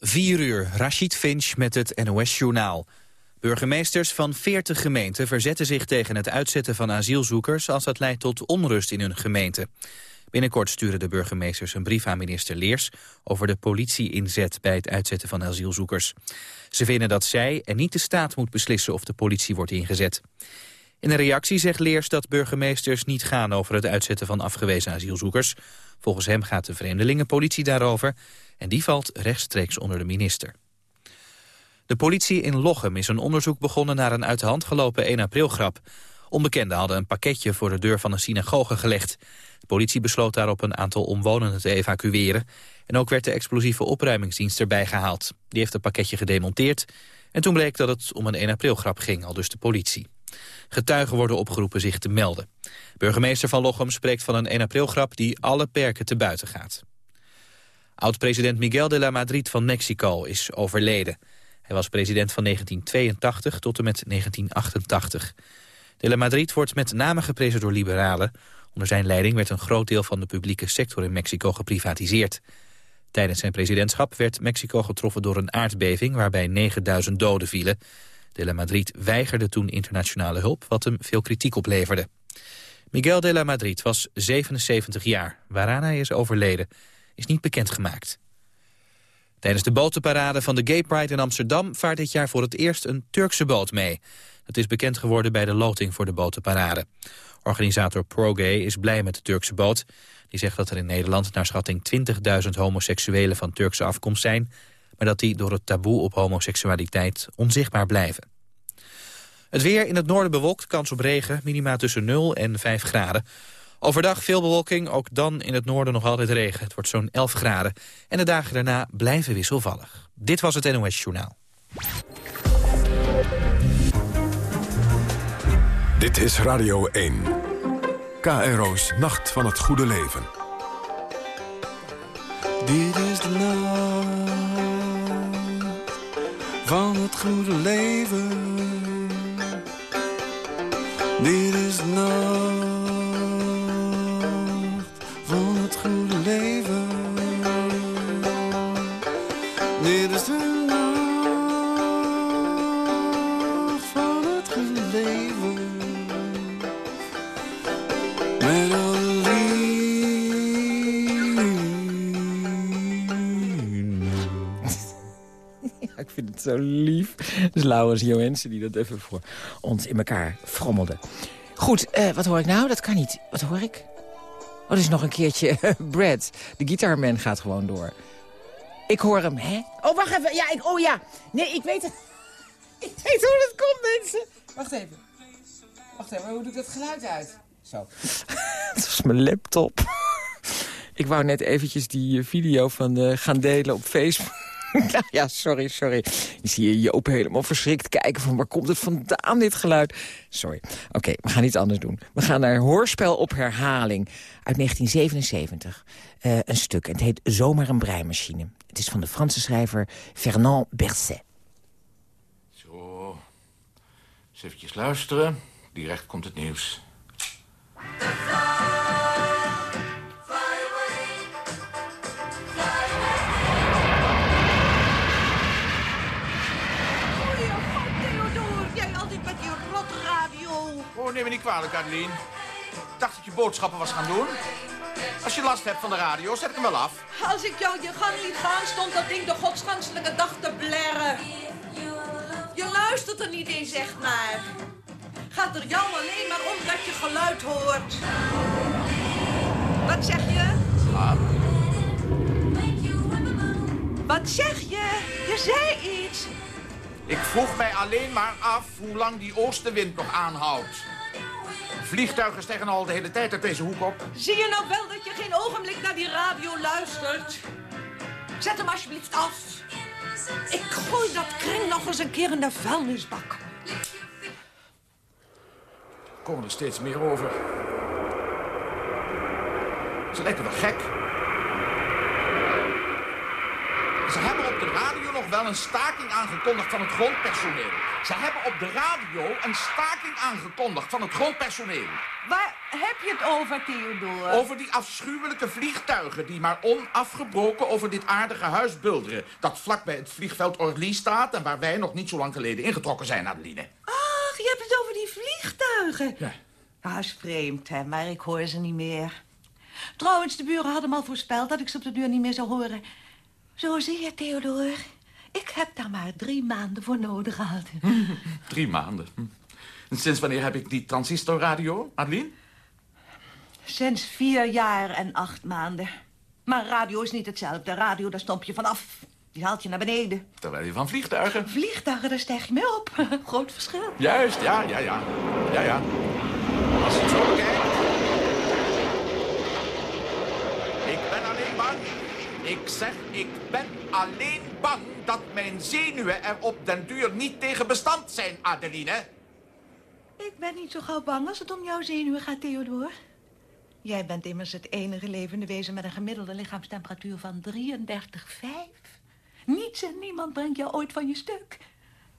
4 uur, Rashid Finch met het NOS-journaal. Burgemeesters van 40 gemeenten verzetten zich tegen het uitzetten van asielzoekers... als dat leidt tot onrust in hun gemeente. Binnenkort sturen de burgemeesters een brief aan minister Leers... over de politie-inzet bij het uitzetten van asielzoekers. Ze vinden dat zij en niet de staat moet beslissen of de politie wordt ingezet. In een reactie zegt Leers dat burgemeesters niet gaan over het uitzetten van afgewezen asielzoekers. Volgens hem gaat de vreemdelingenpolitie daarover en die valt rechtstreeks onder de minister. De politie in Lochem is een onderzoek begonnen naar een uit de hand gelopen 1 april grap. Onbekenden hadden een pakketje voor de deur van een synagoge gelegd. De politie besloot daarop een aantal omwonenden te evacueren. En ook werd de explosieve opruimingsdienst erbij gehaald. Die heeft het pakketje gedemonteerd. En toen bleek dat het om een 1 april grap ging, al dus de politie. Getuigen worden opgeroepen zich te melden. Burgemeester van Lochem spreekt van een 1 april grap die alle perken te buiten gaat. Oud-president Miguel de la Madrid van Mexico is overleden. Hij was president van 1982 tot en met 1988. De la Madrid wordt met name geprezen door liberalen. Onder zijn leiding werd een groot deel van de publieke sector in Mexico geprivatiseerd. Tijdens zijn presidentschap werd Mexico getroffen door een aardbeving... waarbij 9000 doden vielen. De la Madrid weigerde toen internationale hulp, wat hem veel kritiek opleverde. Miguel de la Madrid was 77 jaar, waaraan hij is overleden is niet bekendgemaakt. Tijdens de botenparade van de Gay Pride in Amsterdam... vaart dit jaar voor het eerst een Turkse boot mee. Dat is bekend geworden bij de loting voor de botenparade. Organisator ProGay is blij met de Turkse boot. Die zegt dat er in Nederland naar schatting 20.000 homoseksuelen van Turkse afkomst zijn... maar dat die door het taboe op homoseksualiteit onzichtbaar blijven. Het weer in het noorden bewolkt, kans op regen, minima tussen 0 en 5 graden. Overdag veel bewolking, ook dan in het noorden nog altijd regen. Het wordt zo'n 11 graden. En de dagen daarna blijven wisselvallig. Dit was het NOS Journaal. Dit is Radio 1. KRO's Nacht van het Goede Leven. Dit is de nacht van het goede leven. Dit is de nacht zo lief. Dus Laurens Johensen die dat even voor ons in elkaar frommelde. Goed, uh, wat hoor ik nou? Dat kan niet. Wat hoor ik? Oh, dat is nog een keertje Brad. De guitarman gaat gewoon door. Ik hoor hem, hè? Oh, wacht even. Ja, ik, oh ja. Nee, ik weet het. Ik weet hoe het komt, mensen. Wacht even. Wacht even, hoe doe ik dat geluid uit? Zo. dat was mijn laptop. ik wou net eventjes die eh, video van de gaan delen op Facebook. Nou ja, sorry, sorry. Je zie je Joop helemaal verschrikt kijken van waar komt het vandaan, dit geluid. Sorry. Oké, we gaan iets anders doen. We gaan naar Hoorspel op herhaling uit 1977. Uh, een stuk. Het heet Zomaar een breimachine. Het is van de Franse schrijver Fernand Berset. Zo, eens eventjes luisteren. Direct komt het nieuws. Neem me niet kwalijk, Adeline. Ik dacht dat je boodschappen was gaan doen. Als je last hebt van de radio, zet ik hem wel af. Als ik jou je gang liet gaan, stond dat ding de godsganselijke dag te blerren. Je luistert er niet eens echt naar. Gaat er jou alleen maar om dat je geluid hoort. Wat zeg je? Wat zeg je? Je zei iets. Ik vroeg mij alleen maar af hoe lang die oostenwind nog aanhoudt. Vliegtuigen stijgen al de hele tijd uit deze hoek op. Zie je nou wel dat je geen ogenblik naar die radio luistert? Zet hem alsjeblieft af. Ik gooi dat kring nog eens een keer in de vuilnisbak. Er komen er steeds meer over. Ze lijken wel gek. Ze hebben op de radio nog wel een staking aangekondigd van het grondpersoneel. Ze hebben op de radio een staking aangekondigd van het grondpersoneel. Waar heb je het over, Theodor? Over die afschuwelijke vliegtuigen die maar onafgebroken over dit aardige huis bulderen. Dat vlak bij het vliegveld Orly staat en waar wij nog niet zo lang geleden ingetrokken zijn, Adeline. Ach, je hebt het over die vliegtuigen. Ja. Ja, is vreemd, hè, maar ik hoor ze niet meer. Trouwens, de buren hadden me al voorspeld dat ik ze op de deur niet meer zou horen. Zo zie je, Theodor. Ik heb daar maar drie maanden voor nodig gehad. Drie maanden. Hm. Sinds wanneer heb ik die transistorradio, Adeline? Sinds vier jaar en acht maanden. Maar radio is niet hetzelfde. Radio, daar stomp je vanaf. Die haalt je naar beneden. Terwijl je van vliegtuigen... Vliegtuigen, daar stijg je mee op. Groot verschil. Juist, ja, ja, ja. Ja, ja. Als je het zo bekijkt... Ik ben alleen bang. Ik zeg, ik ben alleen bang dat mijn zenuwen er op den duur niet tegen bestand zijn, Adeline. Ik ben niet zo gauw bang als het om jouw zenuwen gaat, Theodor. Jij bent immers het enige levende wezen met een gemiddelde lichaamstemperatuur van 33,5. Niets en niemand brengt jou ooit van je stuk.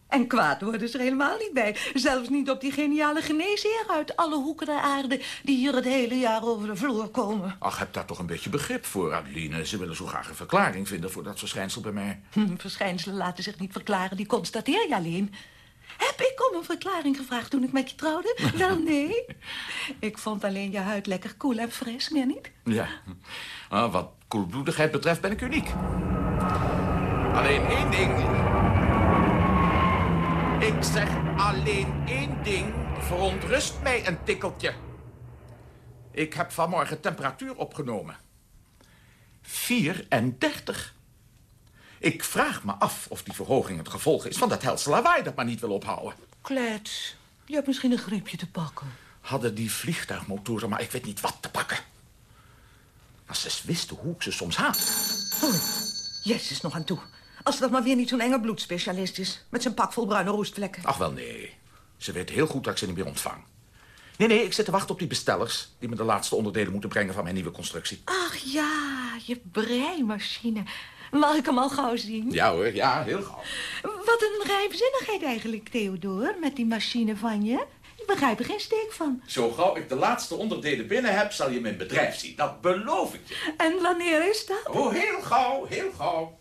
En kwaad worden ze er helemaal niet bij. Zelfs niet op die geniale geneesheer uit alle hoeken der aarde... die hier het hele jaar over de vloer komen. Ach, heb daar toch een beetje begrip voor, Adeline. Ze willen zo graag een verklaring vinden voor dat verschijnsel bij mij. Hm, verschijnselen laten zich niet verklaren, die constateer je alleen. Heb ik om een verklaring gevraagd toen ik met je trouwde? Wel, nee. Ik vond alleen je huid lekker koel en fris, meer niet? Ja. Ah, wat koelbloedigheid betreft ben ik uniek. Alleen één ding. Ik zeg alleen één ding verontrust mij een tikkeltje. Ik heb vanmorgen temperatuur opgenomen. 34. Ik vraag me af of die verhoging het gevolg is van dat helse lawaai dat maar niet wil ophouden. Klets, je hebt misschien een griepje te pakken. Hadden die vliegtuigmotoren maar ik weet niet wat te pakken. Als ze wisten hoe ik ze soms haat. Oh, Jezus nog aan toe. Als dat maar weer niet zo'n enge bloedspecialist is. Met zijn pak vol bruine roestvlekken. Ach wel, nee. Ze weet heel goed dat ik ze niet meer ontvang. Nee, nee, ik zit te wachten op die bestellers... die me de laatste onderdelen moeten brengen van mijn nieuwe constructie. Ach ja, je breimachine. Mag ik hem al gauw zien? Ja hoor, ja, heel gauw. Wat een rijpzinnigheid eigenlijk, Theodor, met die machine van je. Ik begrijp er geen steek van. Zo gauw ik de laatste onderdelen binnen heb... zal je mijn bedrijf zien. Dat beloof ik je. En wanneer is dat? Oh, heel gauw, heel gauw.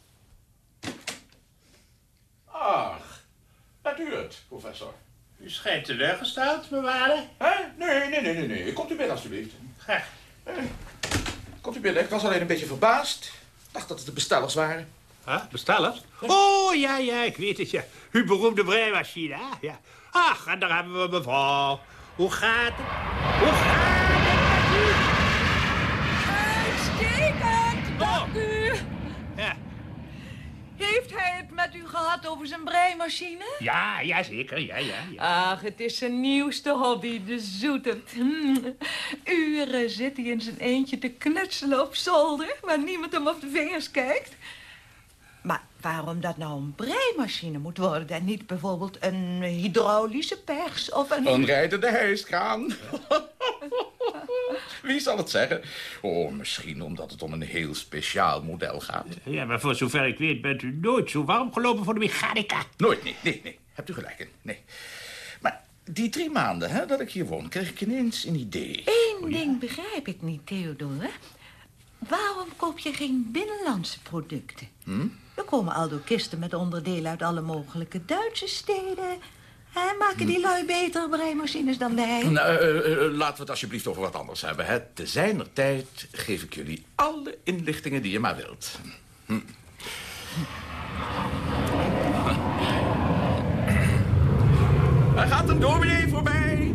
Ach, het, professor. U schijnt teleurgesteld, mijn waarde. Hè? Nee, nee, nee, nee, nee. Komt u binnen, alstublieft. Graag. Komt u binnen. Ik was alleen een beetje verbaasd. Ik dacht dat het de bestellers waren. Huh? Bestellers? Oh, ja, ja, ik weet het, ja. Uw beroemde breimachine, hè? Ja. Ach, en daar hebben we mevrouw. Hoe gaat het? Hoe gaat het met u? Uitstekend, dank u. Ja, Heeft hij het met u gehad over zijn breimachine? ja, ja zeker, ja, ja, ja. Ach, het is zijn nieuwste hobby, de zoetert. Hmm. Uren zit hij in zijn eentje te knutselen op zolder... waar niemand hem op de vingers kijkt. Maar waarom dat nou een breimachine moet worden... en niet bijvoorbeeld een hydraulische pers of een... Een rijdende hijskraan. Wie zal het zeggen? Oh, misschien omdat het om een heel speciaal model gaat. Ja, maar voor zover ik weet bent u nooit zo warm gelopen voor de mechanica. Nooit, nee, nee, nee. Hebt u gelijk in, nee. Maar die drie maanden hè, dat ik hier woon, kreeg ik ineens een idee. Eén ding begrijp ik niet, Theodore. Waarom koop je geen binnenlandse producten? Er komen aldo kisten met onderdelen uit alle mogelijke Duitse steden. Hè, maken die lui betere breimachines dan wij? Nou, eh, eh, eh, laten we het alsjeblieft over wat anders hebben. Hè. Te zijner tijd geef ik jullie alle inlichtingen die je maar wilt. Hm. Daar gaat een dominee voorbij.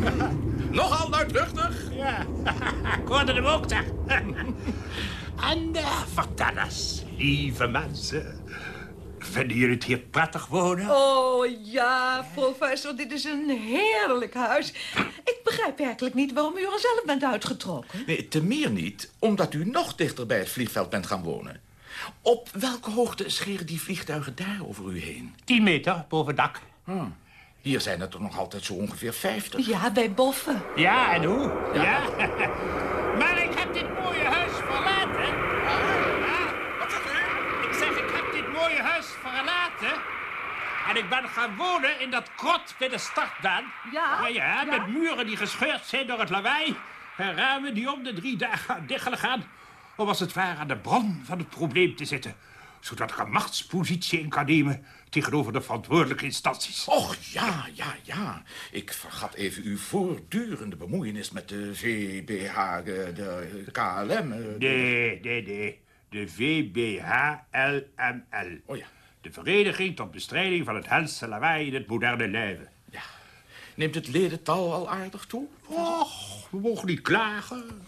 Nogal luidruchtig. Ja, ik hoorde hem ook, zeg. en uh, vertel eens, lieve mensen. Vinden jullie het hier prettig wonen? Oh ja, professor, dit is een heerlijk huis. Ik begrijp werkelijk niet waarom u er zelf bent uitgetrokken. Nee, te meer niet, omdat u nog dichter bij het vliegveld bent gaan wonen. Op welke hoogte scheren die vliegtuigen daar over u heen? 10 meter boven dak. Hm. Hier zijn het er nog altijd zo ongeveer 50. Ja, bij boffen. Ja, en hoe? Ja. maar ik heb dit mooie huis verlaten. Ah, Wat zegt u? ik zeg, ik mooie huis verlaten. En ik ben gaan wonen in dat krot bij de startbaan. Ja? Ja, ja, met muren die gescheurd zijn door het lawaai. En ramen die om de drie dagen dichtelijk gaan. Om als het ware aan de bron van het probleem te zitten. Zodat ik een machtspositie in kan nemen tegenover de verantwoordelijke instanties. Och, ja, ja, ja. Ik vergat even uw voortdurende bemoeienis met de VBH, de, de KLM. eh, de- Nee, nee, nee. De VBHLML. Oh ja. De Vereniging tot Bestrijding van het Helse Lawaai in het Moderne Leven. ja. Neemt het ledental al aardig toe? Och, we mogen niet klagen.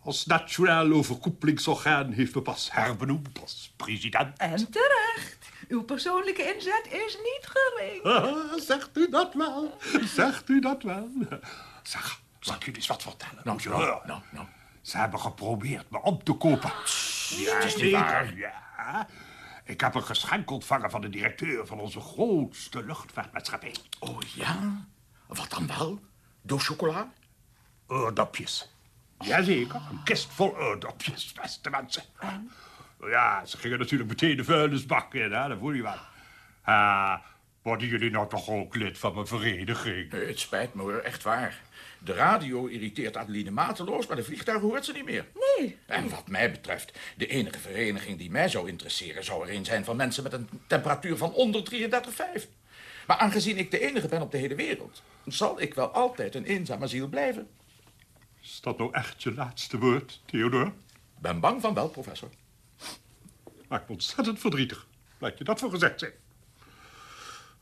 Als Nationaal Overkoepelingsorgaan heeft me pas herbenoemd als president. En terecht. Uw persoonlijke inzet is niet gering. Ah, zegt u dat wel? Zegt u dat wel? Zeg, zal ik jullie eens wat vertellen? Nou, nou, nou, nou. Ze hebben geprobeerd me op te kopen. Ja, is niet waar. zeker, Ja. Ik heb een geschenk ontvangen van de directeur van onze grootste luchtvaartmaatschappij. Oh ja? Wat dan wel? Doos chocola? Oordopjes. Jazeker, een kist vol oordopjes, beste mensen. Ja, ze gingen natuurlijk meteen de vuilnisbak in, hè, dat voel je wel. Ah, worden jullie nou toch ook lid van mijn vereniging? Nee, het spijt me hoor, echt waar. De radio irriteert Adeline mateloos, maar de vliegtuigen hoort ze niet meer. Nee. En wat mij betreft, de enige vereniging die mij zou interesseren... zou er een zijn van mensen met een temperatuur van onder 33,5. Maar aangezien ik de enige ben op de hele wereld... zal ik wel altijd een eenzame ziel blijven. Is dat nou echt je laatste woord, Theodor? Ben bang van wel, professor. Maakt me ontzettend verdrietig. Laat je dat voor gezegd zijn.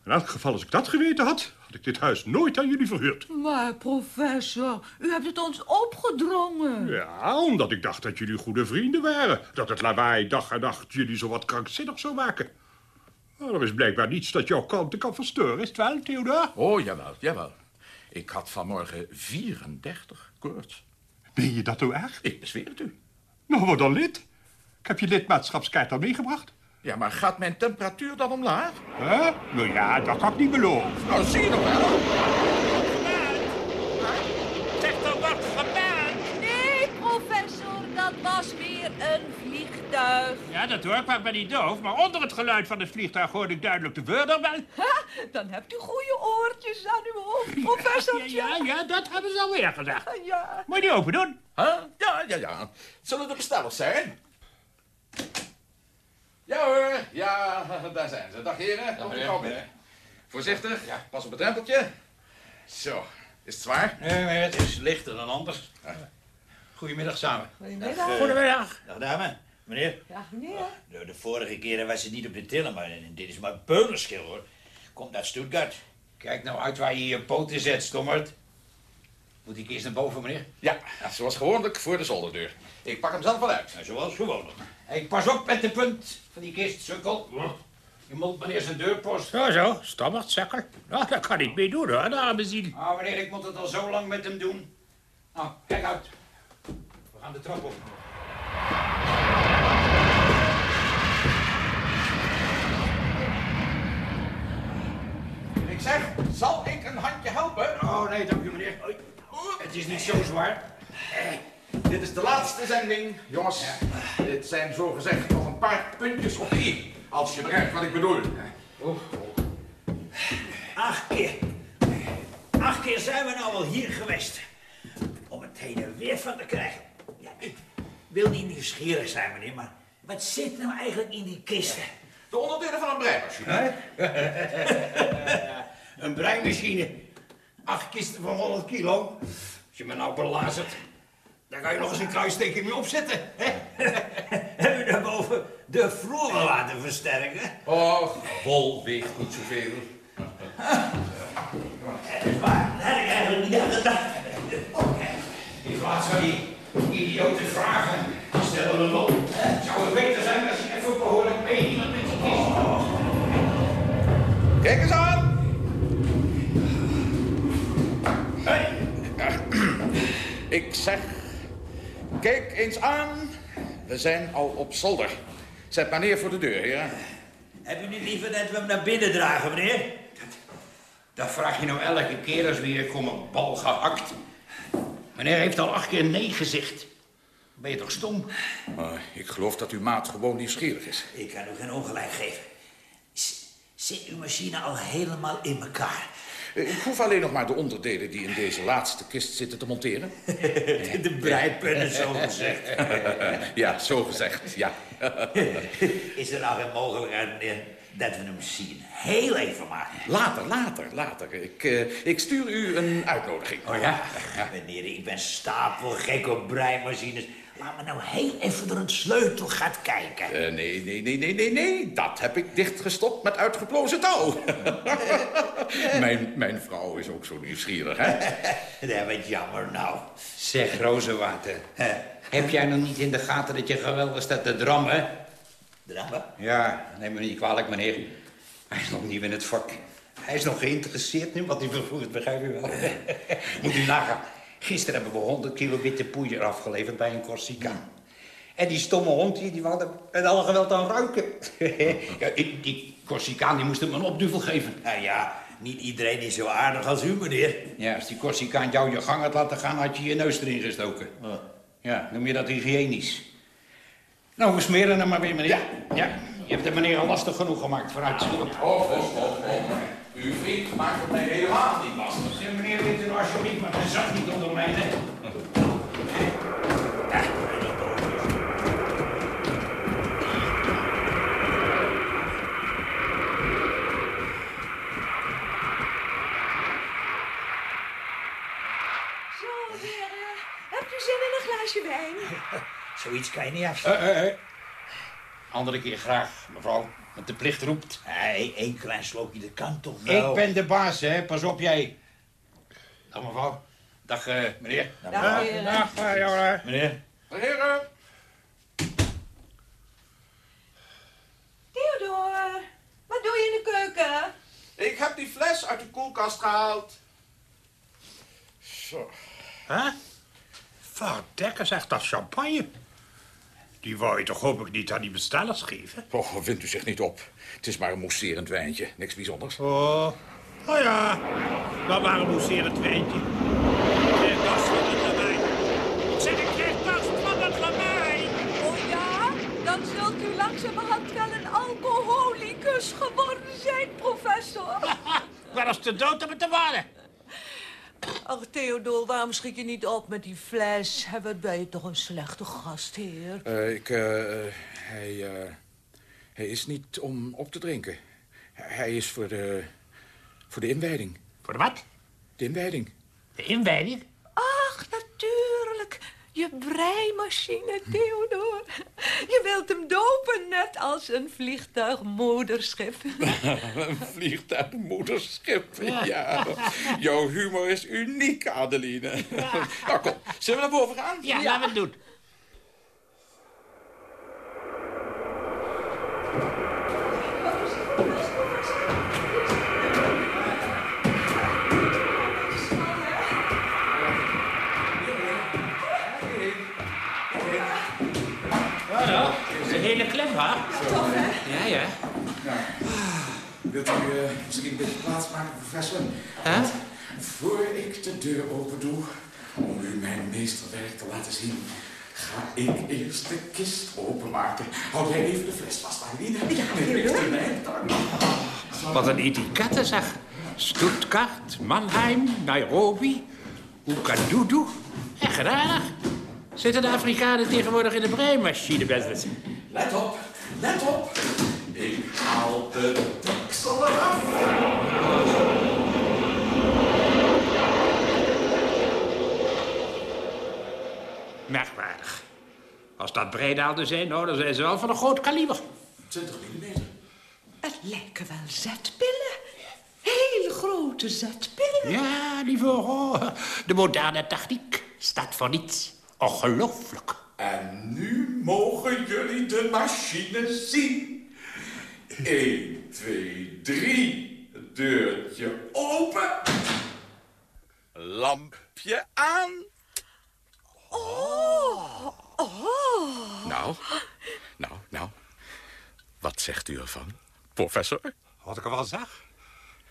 In elk geval, als ik dat geweten had, had ik dit huis nooit aan jullie verhuurd. Maar professor, u hebt het ons opgedrongen. Ja, omdat ik dacht dat jullie goede vrienden waren. Dat het lawaai dag en nacht jullie zo wat krankzinnig zou maken. Nou, er is blijkbaar niets dat jouw kalmte kan verstoren, is het wel, Theodor? Oh, jawel, jawel. Ik had vanmorgen 34 koorts. Ben je dat nou echt? Ik bezweer het u. Nou, word dan lid. Ik heb je lidmaatschapskaart al meegebracht. Ja, maar gaat mijn temperatuur dan omlaag? Hè? Nou ja, dat kan ik niet beloven. Nou, zie je nog wel. Zeg dan wat gebeld. Nee, professor, dat was weer een vliegtuig. Ja, dat hoor ik, maar ik ben niet doof. Maar onder het geluid van het vliegtuig hoorde ik duidelijk de woorden wel. Ha, dan hebt u goede oortjes aan uw hoofd, professor. Ja, ja, ja, dat hebben ze alweer gezegd. ja. Moet je die open doen? Huh? Ja, ja, ja. Zullen de bestellers zijn? Ja hoor, ja, daar zijn ze. Dag heren, komt u gauw binnen. Voorzichtig, ja. pas op het drempeltje. Zo, is het zwaar? Nee, maar het is lichter dan anders. Goedemiddag samen. Goedemiddag. Goedemiddag. Dag dame. Meneer, Ja, meneer. de, de vorige keren was het niet op de tiller, maar dit is maar peulenschil hoor. Komt uit Stuttgart. Kijk nou uit waar je je poten zet, stommerd. Moet ik eerst naar boven, meneer? Ja, zoals gewoonlijk voor de zolderdeur. Ik pak hem zelf wel uit. Zoals gewoonlijk. Hey, pas op met de punt van die kist, sukkel. Je moet meneer zijn deurpost. Zo, zo, stammerd, zekker. Nou, daar kan ik mee doen, hoor, de arme ziel. Ah, meneer, ik moet het al zo lang met hem doen. Nou, kijk uit. We gaan de trap op. Ik zeg, zal ik een handje helpen? Oh, nee, dank u, meneer. Het is niet zo zwaar. Dit is de laatste zending, jongens. Dit zijn zogezegd nog een paar puntjes op de i. Als je begrijpt wat ik bedoel. Acht keer. Acht keer zijn we nou al hier geweest. Om het heen en weer van te krijgen. Ja, ik wil niet nieuwsgierig zijn, meneer, maar wat zit nou eigenlijk in die kisten? De onderdelen van een breimachine. Een breimachine. Acht kisten van 100 kilo. Als je me nou belazert, daar kan je nog eens een kruisteken mee opzetten. Hè? Hebben we daarboven de vloer laten versterken? Och, wol weegt niet zoveel. Dat is waar, dat had ik eigenlijk niet aan gedacht. In plaats van die idiote vragen, stellen we hem op. Zou het beter zijn als je even behoorlijk meehield met die kist? Kijk eens aan. Hey. Ik zeg, kijk eens aan. We zijn al op zolder. Zet maar neer voor de deur, heren. Heb u niet liever dat we hem naar binnen dragen, meneer? Dat, dat vraag je nou elke keer als we hier komen bal gehakt. Meneer heeft al acht keer nee gezegd. Ben je toch stom? Maar ik geloof dat uw maat gewoon nieuwsgierig is. Ik kan u geen ongelijk geven. Z- Zit uw machine al helemaal in elkaar? Eh, Ik hoef alleen nog maar de onderdelen die in deze laatste kist zitten te monteren. De breipennen, zo gezegd. ja, zo gezegd, ja. Is er nou geen mogelijkheid dat we de machine heel even maken? Later, later, later. Ik, eh, ik stuur u een uitnodiging. Oh ja? Meneer, ik ben stapelgek op breimachines. Laat me nou heel even door een sleutel gaat kijken. Eh, nee, nee, nee, nee, nee, nee. Dat heb ik dichtgestopt met uitgeplozen touw. mijn, mijn vrouw is ook zo nieuwsgierig, hè? Ja, wat jammer nou. Zeg, Rozenwater, heb jij nog niet in de gaten dat je geweldig staat te drammen? Drammen? Ja, neem me niet kwalijk, meneer. Hij is nog nieuw in het vak. Hij is nog geïnteresseerd in wat hij vervoert, begrijp u wel. Moet u nagaan. Gisteren hebben we 100 kilo witte poeier afgeleverd bij een Corsica. En die stomme hond hier, die wilde met alle geweld aan ruiken. ja, die, die Corsicaan die moest hem een opduvel geven. Nou ja, niet iedereen is zo aardig als u, meneer. Ja, als die Corsicaan jou je gang had laten gaan, had je je neus erin gestoken. Ja, noem je dat hygiënisch? Nou, we smeren hem maar weer, meneer. Ja. Je hebt de meneer al lastig genoeg gemaakt. Vooruit. Oh, oh, oh, oh. Uw vriend maakt het mij helemaal niet lastig. Weet u nou alsjeblieft maar mijn zak niet onder mij, hè? Zo, heren. Hebt u zin in een glaasje wijn? Zoiets kan je niet afstaan. Eh, eh, eh. Andere keer graag, mevrouw. Want de plicht roept. Nee, één klein slokje, dat kan toch wel? Ik ben de baas, hè. Pas op, jij. Dag, mevrouw. Dag, eh, meneer. Dag, heren. Dag, eh, jongen. Meneer? Heren, Theodor, wat doe je in de keuken? ik heb die fles uit de koelkast gehaald. Zo. Hè? Verdekken, zegt dat champagne. Die wou je toch hopelijk niet aan die bestellers geven? Oh, vindt u zich niet op. Het is maar een mousserend wijntje. Niks bijzonders. Oh, oh ja. Dat maar een mousserend wijntje. Krijg dat van het. Ik zeg, ik krijg dat van het. Oh ja? Dan zult u langzamerhand wel een alcoholicus geworden zijn, professor. Wel eens te dood om het te worden. Ach, Theodor, waarom schiet je niet op met die fles? Wat ben je toch een slechte gastheer? Eh, ik, eh, eh, hij, eh, hij is niet om op te drinken. Hij is voor de, voor de inwijding. Voor de wat? De inwijding. De inwijding? Ach, natuurlijk. Je breimachine, Theodor. Je wilt hem dopen, net als een vliegtuigmoederschip. een vliegtuigmoederschip, ja. Jouw humor is uniek, Adeline. nou, kom. Zullen we naar boven gaan? Ja, laten we het doen. Wilt u eh, misschien een beetje plaats maken, professor? Hè? Voor ik de deur open doe, om u mijn meesterwerk te laten zien... ga ik eerst de kist openmaken. Hou jij even de fles vast, Aileen. Ja, Wat een etiketten, zeg. Stuttgart, Mannheim, Nairobi, Oekadoedoe. Echt raar. Zitten de Afrikanen tegenwoordig in de breimachine, best Let op, let op. Ik haal de. Merkwaardig. Als dat breidaalden zijn, nou, dan zijn ze wel van een groot kaliber. 20 mm. Het lijken wel zetpillen. Hele grote zetpillen. Ja, lieve oh, de moderne techniek staat voor niets. Ongelooflijk. En nu mogen jullie de machine zien. 1, 2, 3. Deurtje open. Lampje aan. Oh, oh. Nou, nou, nou. Wat zegt u ervan, professor? Wat ik ervan zeg?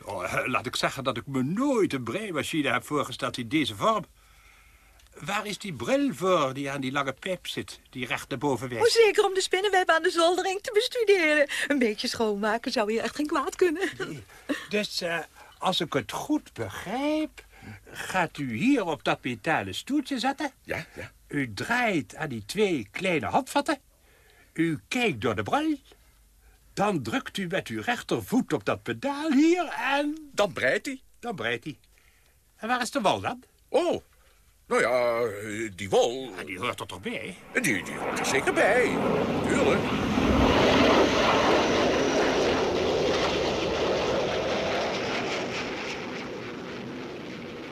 Oh, eh, laat ik zeggen dat ik me nooit een breimachine heb voorgesteld in deze vorm. Waar is die bril voor die aan die lange pijp zit, die recht naar boven Oh, zeker om de spinnenweb aan de zoldering te bestuderen. Een beetje schoonmaken zou hier echt geen kwaad kunnen. Dus eh, als ik het goed begrijp, gaat u hier op dat metalen stoeltje zitten. Ja, ja. U draait aan die twee kleine handvatten. U kijkt door de bril. Dan drukt u met uw rechtervoet op dat pedaal hier en... Dan breidt hij. Dan breidt hij. En waar is de wal dan? Oh, nou ja, die wol, Ah, die hoort er toch bij? die, die hoort er zeker bij. Tuurlijk.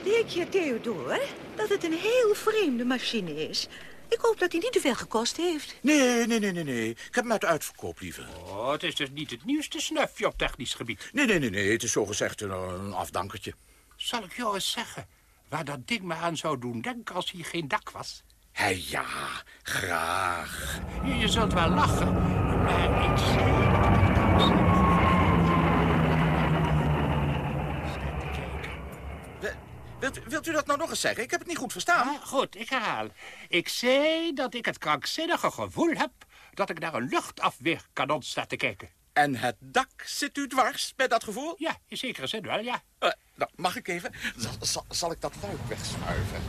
Weet je, Theodor, dat het een heel vreemde machine is? Ik hoop dat hij niet te veel gekost heeft. Nee, nee, nee, nee, nee. Ik heb hem uit de uitverkoop liever. Oh, het is dus niet het nieuwste snufje op technisch gebied. Nee, nee, nee, nee. Het is zogezegd een, een afdankertje. Zal ik jou eens zeggen waar dat ding me aan zou doen denken als hij geen dak was? Hé, ja, graag. Je, je zult wel lachen, maar ik zie... Wilt, u- wilt u dat nou nog eens zeggen? Ik heb het niet goed verstaan. Ah, goed, ik herhaal. Ik zei dat ik het krankzinnige gevoel heb dat ik naar een luchtafweerkanon sta te kijken. En het dak zit u dwars bij dat gevoel? Ja, in zekere zin wel, ja. Eh, nou, mag ik even? Zal, zal, zal ik dat luik wegschuiven?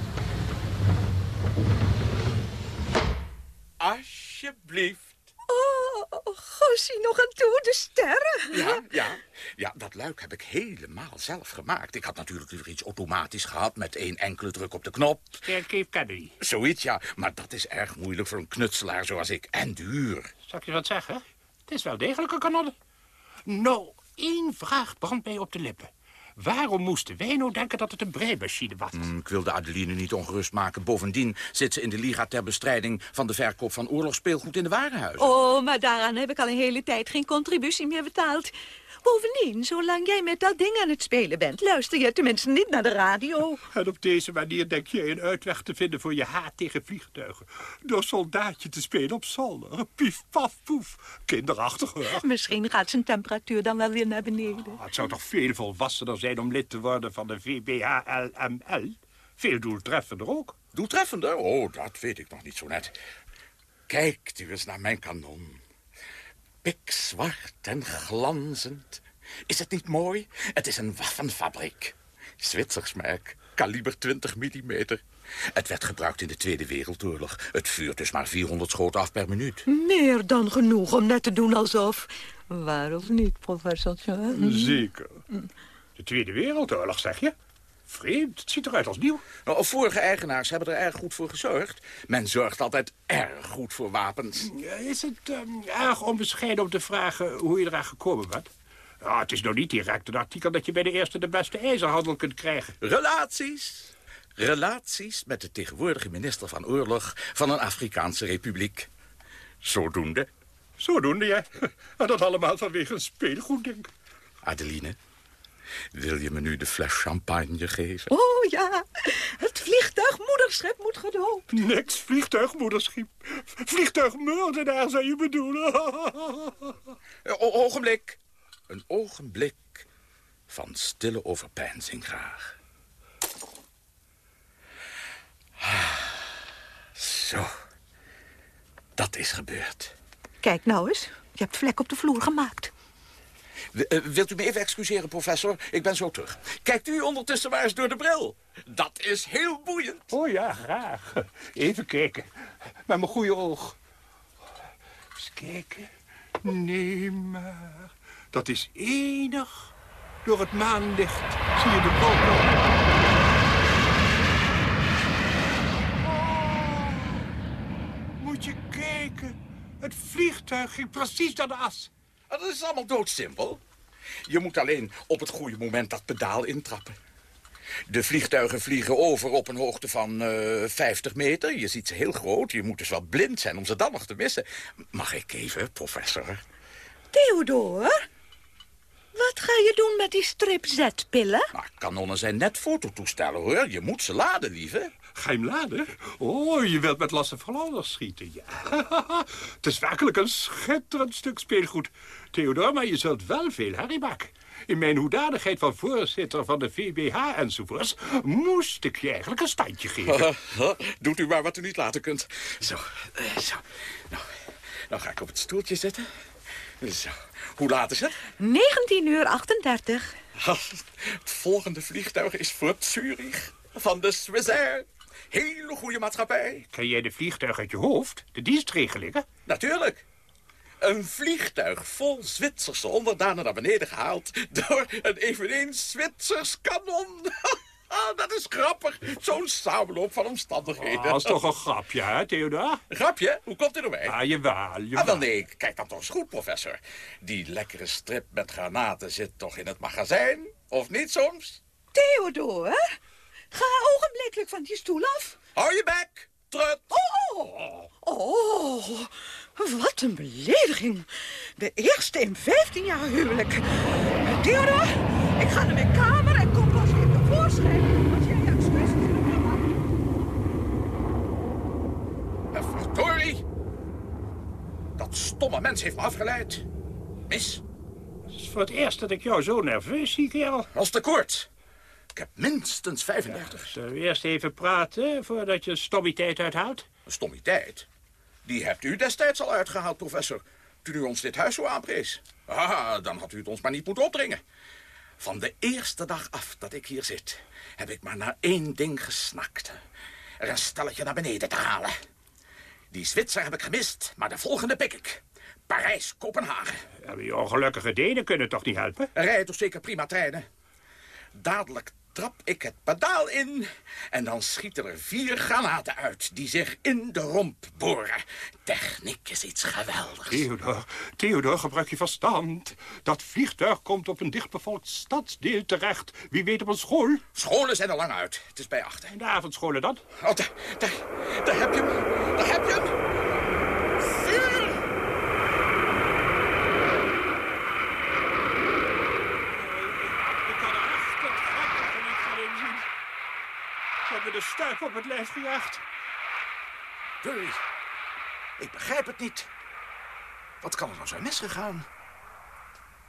Alsjeblieft. Oh, gossie, nog aan toe, de sterren. Ja, ja. Ja, dat luik heb ik helemaal zelf gemaakt. Ik had natuurlijk liever iets automatisch gehad met één enkele druk op de knop. Sterk Cape Kennedy. Zoiets, ja. Maar dat is erg moeilijk voor een knutselaar zoals ik. En duur. Zal ik je wat zeggen? Het is wel degelijk een kanon. Nou, één vraag brandt mij op de lippen. Waarom moesten wij nou denken dat het een breimachine was? Hm, Ik wilde Adeline niet ongerust maken. Bovendien zit ze in de Liga ter bestrijding van de verkoop van oorlogsspeelgoed in de warenhuizen. Oh, maar daaraan heb ik al een hele tijd geen contributie meer betaald. Bovendien, zolang jij met dat ding aan het spelen bent... luister je tenminste niet naar de radio. En op deze manier denk je een uitweg te vinden voor je haat tegen vliegtuigen. Door soldaatje te spelen op zolder. Pief, paf, poef. Kinderachtig hoor. Misschien gaat zijn temperatuur dan wel weer naar beneden. Oh, het zou toch veel volwassener zijn om lid te worden van de VBHLML? Veel doeltreffender ook. Doeltreffender? Oh, dat weet ik nog niet zo net. Kijk u eens naar mijn kanon. Pikzwart en glanzend. Is het niet mooi? Het is een waffenfabriek. Zwitsers merk, kaliber 20 millimeter. Het werd gebruikt in de Tweede Wereldoorlog. Het vuurt dus maar 400 schoten af per minuut. Meer dan genoeg om net te doen alsof... Waar of niet, professor? Zeker. De Tweede Wereldoorlog, zeg je? Vreemd, het ziet eruit als nieuw. Nou, vorige eigenaars hebben er erg goed voor gezorgd. Men zorgt altijd erg goed voor wapens. Is het ehm, erg onbescheiden om te vragen hoe je eraan gekomen bent? Ja, het is nog niet direct een artikel dat je bij de eerste de beste ijzerhandel kunt krijgen. Relaties. Relaties met de tegenwoordige minister van Oorlog van een Afrikaanse republiek. Zodoende. Zodoende, ja. En dat allemaal vanwege een speelgoedding. Adeline, wil je me nu de fles champagne geven? Oh ja, het vliegtuigmoederschip moet gedoopt. Niks vliegtuigmoederschip. Vliegtuigmoordenaar zou je bedoelen. O- ogenblik. Een ogenblik van stille overpeinzing graag. Ah, Zo. Dat is gebeurd. Kijk nou eens, je hebt vlek op de vloer gemaakt. Eh, wilt u me even excuseren, professor? Ik ben zo terug. Kijkt u ondertussen maar eens door de bril. Dat is heel boeiend. Oh ja, graag. Even kijken. Met mijn goede oog. Eens kijken. Nee, maar... Dat is enig. Door het maanlicht zie je de wolken. Oh, moet je kijken. Het vliegtuig ging precies naar de as. Ah, Dat is allemaal doodsimpel. Je moet alleen op het goede moment dat pedaal intrappen. De vliegtuigen vliegen over op een hoogte van eh 50 meter. Je ziet ze heel groot. Je moet dus wel blind zijn om ze dan nog te missen. Mag ik even, professor? Theodor, wat ga je doen met die strip Z-pillen? Nou, kanonnen zijn net fototoestellen, hoor. Je moet ze laden, lieve. Ga je hem laden? Oh, je wilt met Lasse Verlanders schieten, ja. Het is werkelijk een schitterend stuk speelgoed. Theodor, maar je zult wel veel herrie maken. In mijn hoedanigheid van voorzitter van de VBH enzovoorts... moest ik je eigenlijk een standje geven. Doet u maar wat u niet laten kunt. Zo, eh, zo. Nou, nou ga ik op het stoeltje zitten. Zo. Hoe laat is het? 19 uur 38. Het volgende vliegtuig is voor Zurich. Van de Swissair. Hele goede maatschappij. Ken jij de vliegtuig uit je hoofd? De dienstregelingen? Natuurlijk. Een vliegtuig vol Zwitserse onderdanen naar beneden gehaald... door een eveneens Zwitsers kanon. Ah, dat is grappig. Zo'n samenloop van omstandigheden. Ah, dat is toch een grapje, hè, Theodor? Een grapje? Hoe komt u erbij? Ah, jawel, jawel. Ah, wel nee, kijk dan toch eens goed, professor. Die lekkere strip met granaten zit toch in het magazijn? Of niet soms? Theodor, ga ogenblikkelijk van die stoel af. Hou je bek, trut. Oh, oh, wat een belediging. De eerste in 15 jaar huwelijk. Theodor, ik ga naar mijn kamer en kom pas weer tevoorschijn. Als jij je excuses wil maken. En verdorie. Dat stomme mens heeft me afgeleid. Mis, Het is voor het eerst dat ik jou zo nerveus zie, kerel. als de koorts. Ik heb minstens 35. Zullen we eerst even praten voordat je stommiteit uithoudt? Stommiteit. Die hebt u destijds al uitgehaald, professor. Toen u ons dit huis zo aanprees. Ah, dan had u het ons maar niet moeten opdringen. Van de eerste dag af dat ik hier zit... heb ik maar naar één ding gesnakt. Er een stelletje naar beneden te halen. Die Zwitser heb ik gemist, maar de volgende pik ik. Parijs-Kopenhagen. Ja, die ongelukkige Denen kunnen toch niet helpen? Er rijden toch zeker prima treinen? Dadelijk trap ik het pedaal in en dan schieten er vier granaten uit die zich in de romp boren. Techniek is iets geweldigs. Theodor, Theodor, gebruik je verstand. Dat vliegtuig komt op een dichtbevolkt stadsdeel terecht. Wie weet op een school. Scholen zijn er lang uit. Het is bij achter. En de avondscholen dan? Oh, daar, daar, daar heb je hem. Daar heb je hem. Vuur! Ik kan er echt het grappige niet van inzien. Stuip op het lijf gejaagd. Burry, ik begrijp het niet. Wat kan er nou zijn misgegaan?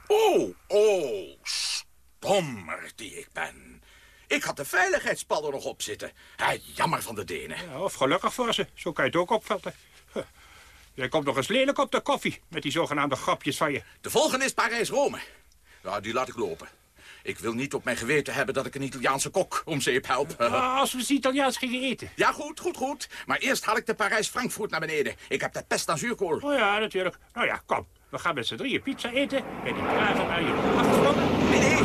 Oh, oh, stommer die ik ben. Ik had de veiligheidspal er nog op zitten. Jammer van de Denen. Ja, of gelukkig voor ze, zo kan je het ook opvatten. Huh. Jij komt nog eens lelijk op de koffie met die zogenaamde grapjes van je. De volgende is Parijs-Rome. Nou, die laat ik lopen. Ik wil niet op mijn geweten hebben dat ik een Italiaanse kok om zeep help. Ah, als we eens Italiaans gingen eten. Ja, goed, goed, goed. Maar eerst haal ik de Parijs-Frankfurt naar beneden. Ik heb de pest aan zuurkool. Oh ja, natuurlijk. Nou ja, kom. We gaan met z'n drieën pizza eten. Bij die praten naar je afgesproken. Nee, nee.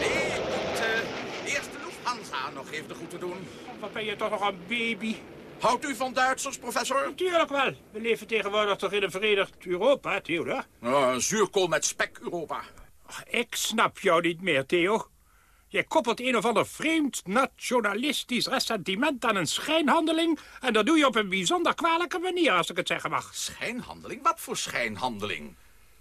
Nee, ik moet eh, eerst de Lufthansa nog even de groeten doen. Wat ben je toch nog een baby? Houdt u van Duitsers, professor? Natuurlijk wel. We leven tegenwoordig toch in een verenigd Europa, Theodor? Oh, een zuurkool met spek, Europa. Ach, Ik snap jou niet meer, Theo. Jij koppelt een of ander vreemd nationalistisch ressentiment aan een schijnhandeling... en dat doe je op een bijzonder kwalijke manier, als ik het zeggen mag. Schijnhandeling? Wat voor schijnhandeling?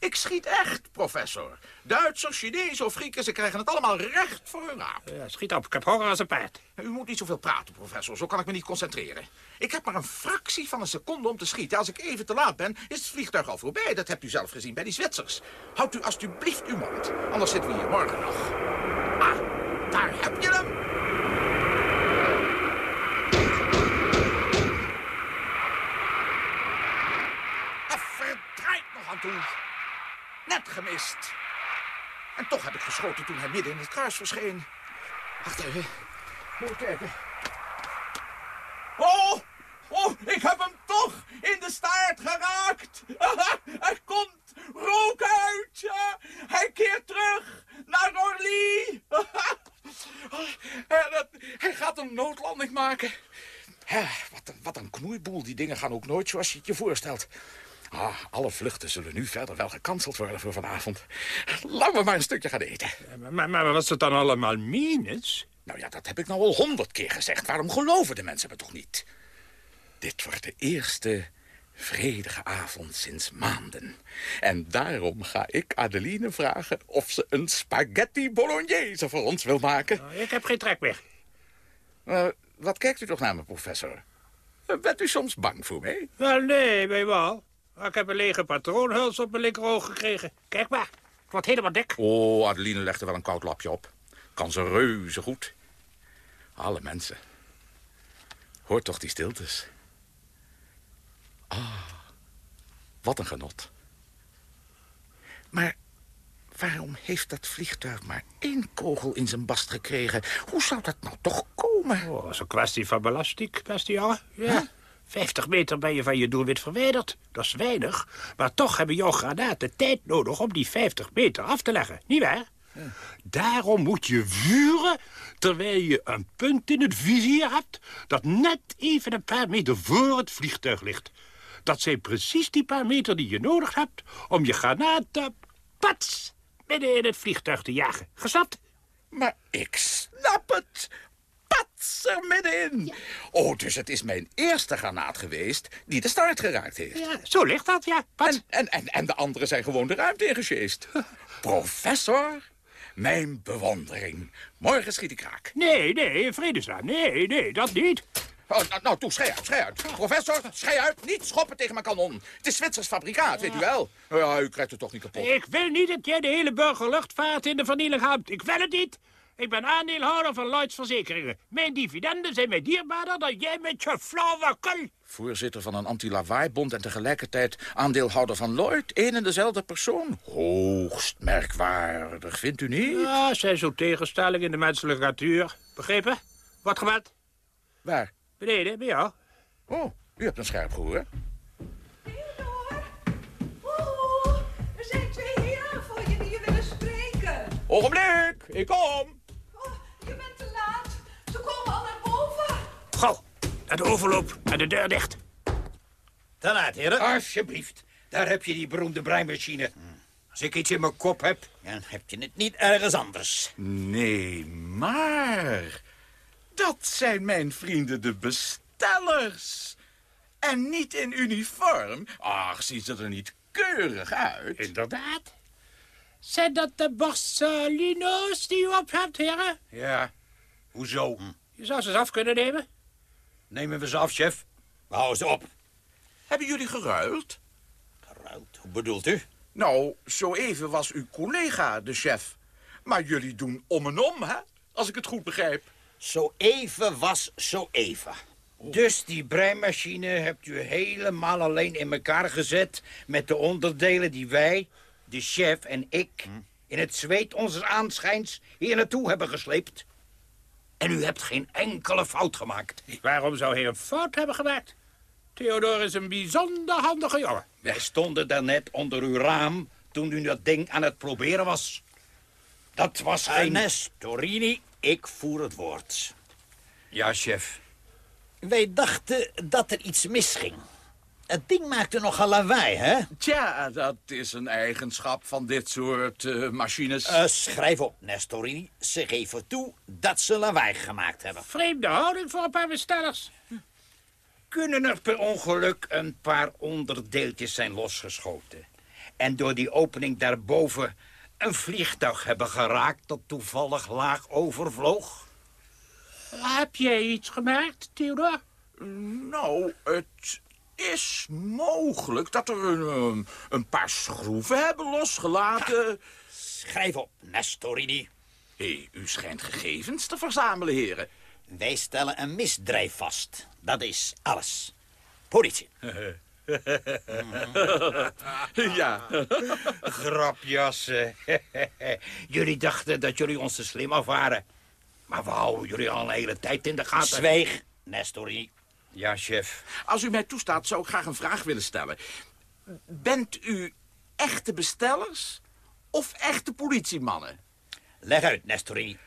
Ik schiet echt, professor. Duitsers, Chinezen of Grieken, ze krijgen het allemaal recht voor hun raap. Ja, schiet op, ik heb honger als een paard. U moet niet zoveel praten, professor. Zo kan ik me niet concentreren. Ik heb maar een fractie van een seconde om te schieten. Als ik even te laat ben, is het vliegtuig al voorbij. Dat hebt u zelf gezien bij die Zwitsers. Houdt u alstublieft uw mond. Anders zitten we hier morgen nog. Ah, daar heb je hem. En verdraait nog aan toe. Net gemist. En toch heb ik geschoten toen hij midden in het kruis verscheen. Wacht even. Moet kijken. Oh! Oh, ik heb hem toch in de staart geraakt. er komt rook uit. Hij keert terug naar Orly. Hij gaat een noodlanding maken. Wat een, wat een knoeiboel. Die dingen gaan ook nooit zoals je het je voorstelt. Ah, alle vluchten zullen nu verder wel gecanceld worden voor vanavond. Laten we maar een stukje gaan eten. Maar, maar, maar was het dan allemaal menens? Nou ja, dat heb ik nou al honderd keer gezegd. Waarom geloven de mensen me toch niet? Dit wordt de eerste vredige avond sinds maanden. En daarom ga ik Adeline vragen of ze een spaghetti bolognese voor ons wil maken. Nou, Ik heb geen trek meer. Eh, wat kijkt u toch naar me, professor? Eh, Bent u soms bang voor mij? Wel, nee, bij wel. Ik heb een lege patroonhuls op mijn linkeroog gekregen. Kijk maar, het wordt helemaal dik. Oh, Adeline legt er wel een koud lapje op. Kan ze reuze goed. Alle mensen. Hoor toch die stiltes. Ah, wat een genot. Maar waarom heeft dat vliegtuig maar één kogel in zijn bast gekregen? Hoe zou dat nou toch komen? Oh, dat is een kwestie van belastiek, beste jongen. Ja. 50 meter ben je van je doelwit verwijderd. Dat is weinig. Maar toch hebben jouw granaten tijd nodig om die 50 meter af te leggen. Niet waar? Daarom moet je vuren terwijl je een punt in het vizier hebt... dat net even een paar meter voor het vliegtuig ligt. Dat zijn precies die paar meter die je nodig hebt... om je granaten, pats, midden in het vliegtuig te jagen. Gesnapt? Maar ik snap het. Er middenin. Oh, dus het is mijn eerste granaat geweest die de start geraakt heeft. Ja, zo ligt dat, ja. En, en, en, en de anderen zijn gewoon de ruimte ingesjeest. Professor, mijn bewondering. Morgen schiet ik raak. Nee, nee, vredesnaam. Nee, nee, dat niet. Oh, nou, nou, toe, schei uit, schei uit. Professor, schei uit. Niet schoppen tegen mijn kanon. Het is Zwitsers fabrikaat, weet u wel. Ja, u krijgt het toch niet kapot. Ik wil niet dat jij de hele burgerluchtvaart in de vernieling houdt. Ik wil het niet. Ik ben aandeelhouder van Lloyds Verzekeringen. Mijn dividenden zijn mij dierbaarder dan jij met je flauwekul. Voorzitter van een anti-lawaaibond en tegelijkertijd aandeelhouder van Lloyd. één en dezelfde persoon. Hoogst merkwaardig, vindt u niet? Ja, zijn zo tegenstellingen in de menselijke natuur. Begrepen? Wat geweld? Waar? Beneden, bij jou. Oh, u hebt een scherp gehoor. Theodor! Oh, er naar de overloop en de deur dicht. Te laat, heren. Alsjeblieft, daar heb je die beroemde breimachine. Als ik iets in mijn kop heb... Dan heb je het niet ergens anders. Nee, maar... Dat zijn mijn vrienden de bestellers. En niet in uniform. Ach, zien ze er niet keurig uit. Inderdaad. Zijn dat de Borsalino's die u op hebt, heren? Ja, hoezo? Je zou ze eens af kunnen nemen. Nemen we ze af, chef? We houden ze op. Hebben jullie geruild? Geruild, hoe bedoelt u? Nou, zo even was uw collega de chef. Maar jullie doen om en om, hè? Als ik het goed begrijp. Zo even was zo even. Dus die breimachine hebt u helemaal alleen in elkaar gezet... met de onderdelen die wij, de chef en ik... in het zweet onze aanschijns hier naartoe hebben gesleept. En u hebt geen enkele fout gemaakt. Waarom zou hij een fout hebben gemaakt? Theodor is een bijzonder handige jongen. Wij stonden daarnet onder uw raam toen u dat ding aan het proberen was. Dat was geen... Ernest Torini, ik voer het woord. Ja, chef. Wij dachten dat er iets misging. Het ding maakte nogal lawaai, hè? Tja, dat is een eigenschap van dit soort eh, machines. Eh, schrijf op, Nestorini. Ze geven toe dat ze lawaai gemaakt hebben. Vreemde houding voor een paar bestellers. Kunnen er per ongeluk een paar onderdeeltjes zijn losgeschoten? En door die opening daarboven een vliegtuig hebben geraakt dat toevallig laag overvloog? Heb jij iets gemerkt, Theodor? Nou, het is mogelijk dat er een, um, een paar schroeven hebben losgelaten. Schrijf op, Nestorini. Hé, u schijnt gegevens te verzamelen, heren. Wij stellen een misdrijf vast. Dat is alles. Politie. ja. Grapjassen. jullie dachten dat jullie ons te slim af waren. Maar we houden jullie al een hele tijd in de gaten. Zwijg, Nestorini. Ja, chef. Als u mij toestaat, zou ik graag een vraag willen stellen. Bent u echte bestellers of echte politiemannen? Leg uit, Nestorini.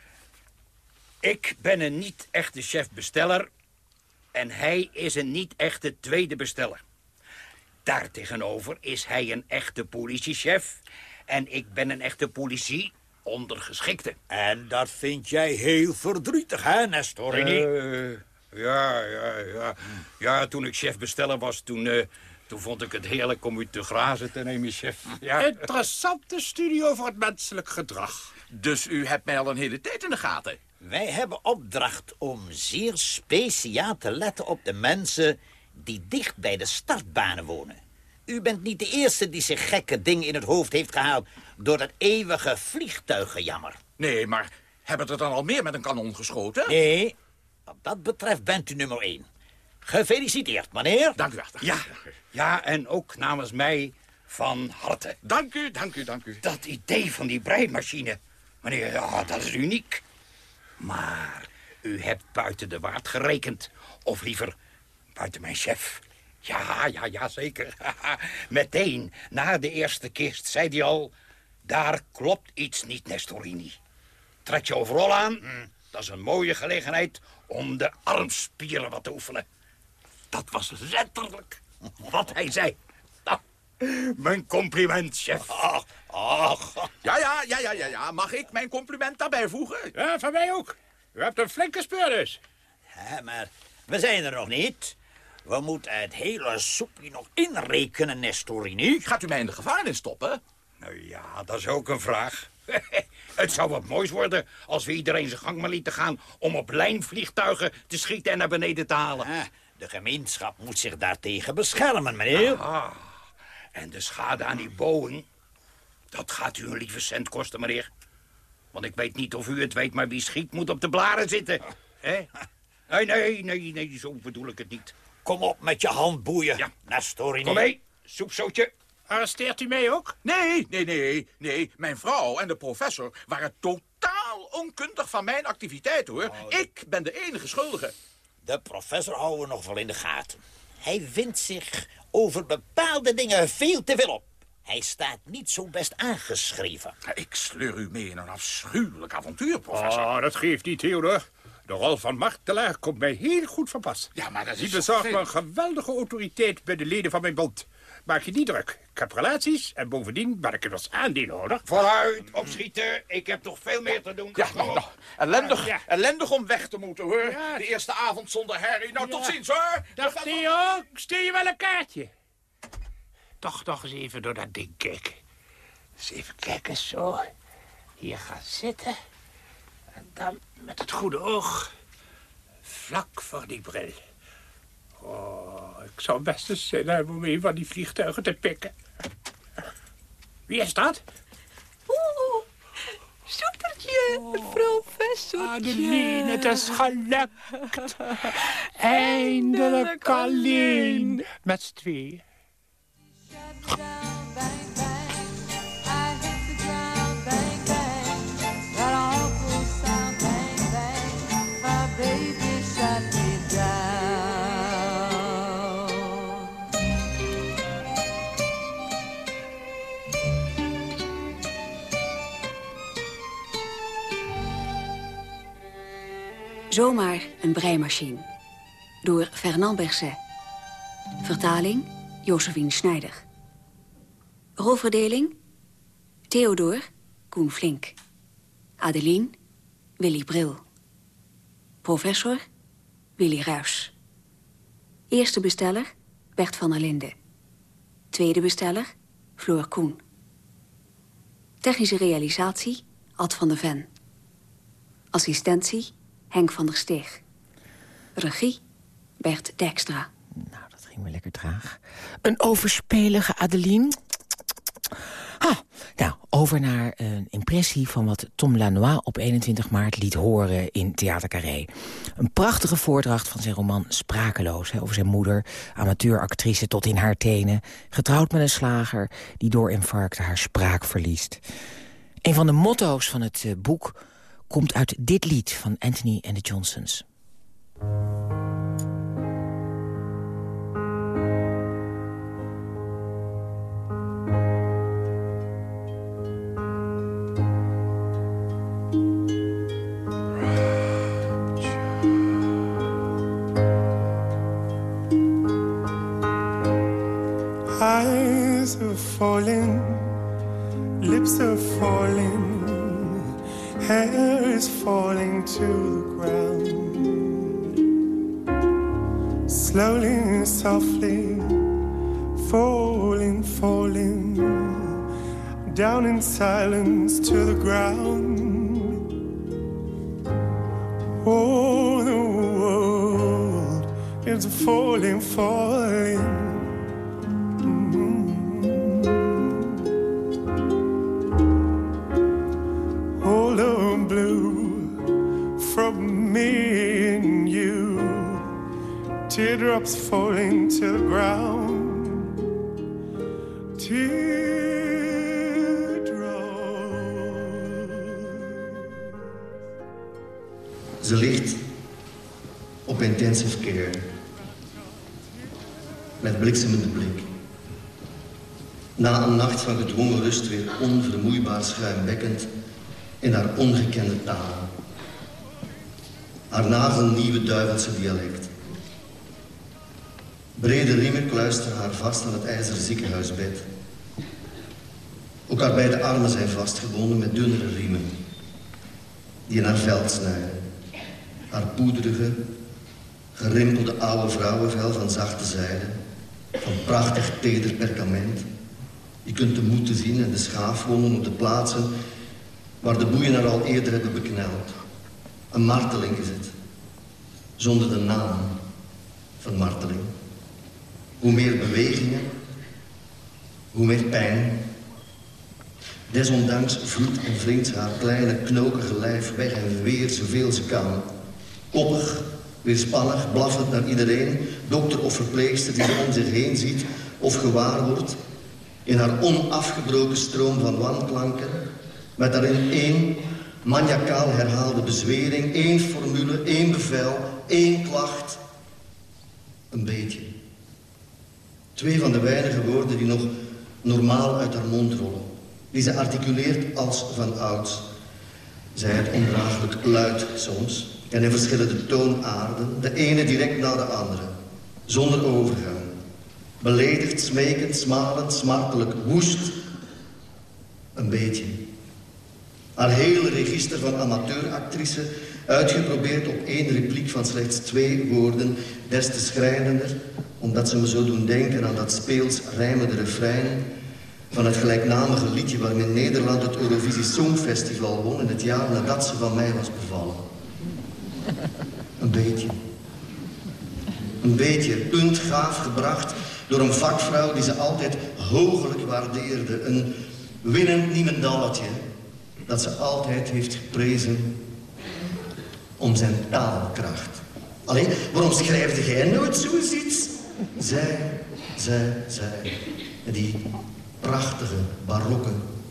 Ik ben een niet-echte chef-besteller... en hij is een niet-echte tweede besteller. Daartegenover is hij een echte politiechef... en ik ben een echte politie ondergeschikte. En dat vind jij heel verdrietig, hè, Nestorini? Eh, ja, ja, ja. Ja, toen ik chef-besteller was, toen... eh, toen vond ik het heerlijk om u te grazen te nemen, chef. Ja. Interessante studie over het menselijk gedrag. Dus u hebt mij al een hele tijd in de gaten. Wij hebben opdracht om zeer speciaal te letten op de mensen die dicht bij de startbanen wonen. U bent niet de eerste die zich gekke dingen in het hoofd heeft gehaald... door dat eeuwige vliegtuigenjammer. Nee, maar hebben er dan al meer met een kanon geschoten? Nee, wat dat betreft bent u nummer één. Gefeliciteerd, meneer. Dank u wel. Ja, ja, en ook namens mij van harte. Dank u, dank u, dank u. Dat idee van die breimachine, meneer, ja, dat is uniek. Maar u hebt buiten de waard gerekend. Of liever, buiten mijn chef. Ja, ja, ja, zeker. Meteen na de eerste kist zei hij al... daar klopt iets niet, Nestorini. Trek je overal aan, dat is een mooie gelegenheid... om de armspieren wat te oefenen. Dat was letterlijk wat hij zei. Nou, mijn compliment, chef. Ach, ach. Ja, ja, ja, ja, ja, ja. Mag ik mijn compliment daarbij voegen? Ja, van mij ook. U hebt een flinke speurders. Ja, maar we zijn er nog niet. We moeten het hele soepje nog inrekenen, Nestorini. Gaat u mij in de gevangenis stoppen? Nou ja, dat is ook een vraag. Het zou wat moois worden als we iedereen zijn gang maar lieten gaan... om op lijnvliegtuigen te schieten en naar beneden te halen. Ja, de gemeenschap moet zich daartegen beschermen, meneer. Ah, en de schade aan die Boeing... dat gaat u een lieve cent kosten, meneer. Want ik weet niet of u het weet, maar wie schiet moet op de blaren zitten. Hè? Nee, nee, nee, nee, zo bedoel ik het niet. Kom op met je handboeien, Ja. Nestorini. Kom mee, soepzootje. Arresteert u mij ook? Nee, nee, nee, nee. Mijn vrouw en de professor waren totaal onkundig van mijn activiteit, hoor. Ik ben de enige schuldige. De professor houden we nog wel in de gaten. Hij wint zich over bepaalde dingen veel te veel op. Hij staat niet zo best aangeschreven. Ik sleur u mee in een afschuwelijk avontuur, professor. Oh, dat geeft niet, Theodor. De rol van martelaar komt mij heel goed van pas. Ja, maar dat Die is bezorgt toch me een geweldige autoriteit bij de leden van mijn bond. Maak je niet druk. Ik heb relaties en bovendien ben ik immers aandeelhouder. Vooruit, opschieten. Ik heb nog veel meer te doen. Ja, nou, nou, ellendig, Ja. ellendig om weg te moeten, hoor. Ja. De eerste avond zonder Harry. Nou, tot ziens, hoor. Dag Theo, ik stuur je wel een kaartje. Toch nog eens even door dat ding kijken. Eens even kijken, zo. Hier gaan zitten. En dan met het goede oog. Vlak voor die bril. Oh, ik zou best eens zin hebben om een van die vliegtuigen te pikken. Wie is dat? Oeh, zoetertje, professor. Adeline, het is gelukt. Eindelijk alleen. Met z'n tweeën. Zomaar een breimachine. Door Fernand Berset. Vertaling Josephine Schneider. Rolverdeling Theodor Koen Flink. Adeline Willy Bril. Professor Willy Ruys. Eerste besteller Bert van der Linden. Tweede besteller Floor Koen. Technische realisatie Ad van der Ven. Assistentie Henk van der Steeg. Regie Bert Dijkstra. Nou, dat ging me lekker traag. Een overspelige Adeline. Ha, nou, over naar een impressie van wat Tom Lanois op 21 maart liet horen in Theater Carré. Een prachtige voordracht van zijn roman Sprakeloos, hè, over zijn moeder, amateuractrice tot in haar tenen, getrouwd met een slager die door infarcten haar spraak verliest. Een van de motto's van het eh, boek komt uit dit lied van Anthony and the Johnsons. Eyes are falling, lips are falling, hair is falling to the ground. Slowly, and softly, falling, falling, down in silence to the ground. Oh, the world is falling, falling. drops to the ground. Ze ligt op intensive care. Met bliksemende blik. Na een nacht van gedwongen rust weer onvermoeibaar schuimbekkend in haar ongekende taal. Haar nagelnieuwe duivelse dialect. Brede riemen kluisteren haar vast aan het ijzeren ziekenhuisbed. Ook haar beide armen zijn vastgebonden met dunnere riemen. Die in haar veld snijden. Haar poederige, gerimpelde oude vrouwenvel van zachte zijde. Van prachtig teder perkament. Je kunt de moeten zien en de schaafwonden op de plaatsen... waar de boeien haar al eerder hebben bekneld. Een marteling het. Zonder de naam van marteling. Hoe meer bewegingen, hoe meer pijn. Desondanks vloedt en wringt haar kleine knokige lijf weg en weer zoveel ze kan. Koppig, weerspannig, blaffend naar iedereen, dokter of verpleegster die om zich heen ziet of gewaar wordt, in haar onafgebroken stroom van wanklanken, met daarin één maniacaal herhaalde bezwering, één formule, één bevel, één klacht, een beetje. Twee van de weinige woorden die nog normaal uit haar mond rollen. Die ze articuleert als van ouds. Zij het ondraaglijk luid soms. En in verschillende toonaarden. De ene direct na de andere. Zonder overgang. Beledigd, smekend, smalend, smartelijk, woest. Een beetje. Haar hele register van amateuractrice... uitgeprobeerd op één repliek van slechts twee woorden... des te schrijnender omdat ze me zo doen denken aan dat speels rijmende refrein... van het gelijknamige liedje waarmee Nederland het Eurovisie Songfestival won... in het jaar nadat ze van mij was bevallen. Een beetje. Een beetje punt gaaf gebracht door een vakvrouw die ze altijd hoogelijk waardeerde. Een winnend niemendalletje dat ze altijd heeft geprezen om zijn taalkracht. Alleen, waarom schrijfde jij nooit zoiets? Zij, zij, zij. En die prachtige, barokke,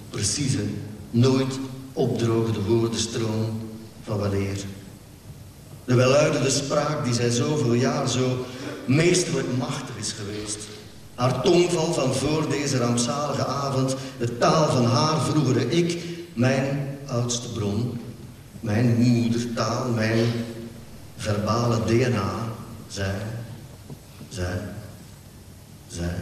precieze, nooit opdrogende woordenstroom van wanneer. De weluidende spraak die zij zoveel jaar zo meesterlijk machtig is geweest. Haar tongval van voor deze rampzalige avond, de taal van haar vroegere ik, mijn oudste bron, mijn moedertaal, mijn verbale DNA, zij, zij, zij.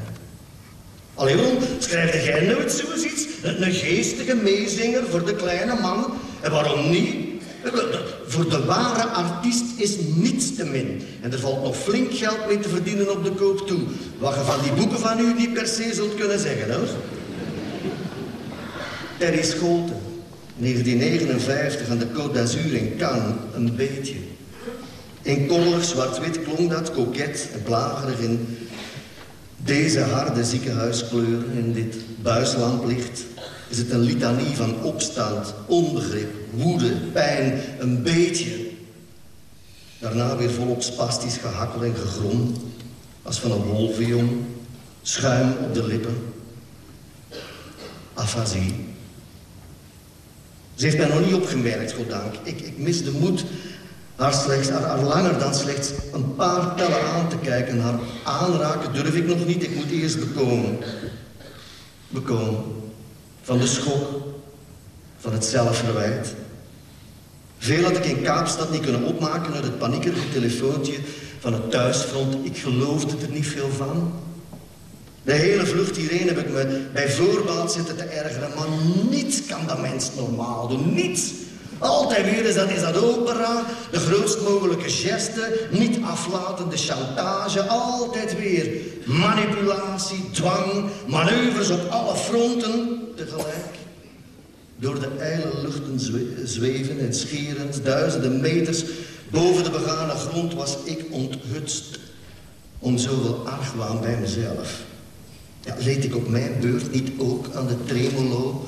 Allee, schrijfde jij nooit zoiets? Een geestige meezinger voor de kleine man. En waarom niet? Voor de ware artiest is niets te min. En er valt nog flink geld mee te verdienen op de koop toe. Wat je van die boeken van u niet per se zult kunnen zeggen, hoor. Terry Scholten, 1959 aan de Côte d'Azur in Cannes, een beetje. In kollig zwart-wit klonk dat, koket en plagerig in deze harde ziekenhuiskleur, in dit buislamplicht. Is het een litanie van opstand, onbegrip, woede, pijn, een beetje. Daarna weer volop spastisch gehakkel en gegrom, als van een wolvenjong, schuim op de lippen. Afasie. Ze heeft mij nog niet opgemerkt, goddank. Ik, ik mis de moed haar, slechts, haar, langer dan slechts een paar tellen aan te kijken. Haar aanraken durf ik nog niet, ik moet eerst bekomen. Bekomen. Van de schok, van het zelfverwijt. Veel had ik in Kaapstad niet kunnen opmaken uit het paniekerige telefoontje van het thuisfront. Ik geloofde er niet veel van. De hele vlucht hierheen heb ik me bij voorbaat zitten te ergeren. Maar niets kan dat mens normaal doen. Niets. Altijd weer is dat, is dat opera, de grootst mogelijke geste, niet aflatende chantage. Altijd weer manipulatie, dwang, manoeuvres op alle fronten tegelijk. Door de ijle luchten zweven en scherend, duizenden meters boven de begane grond was ik onthutst om zoveel argwaan bij mezelf. Ja, leed ik op mijn beurt niet ook aan de tremolo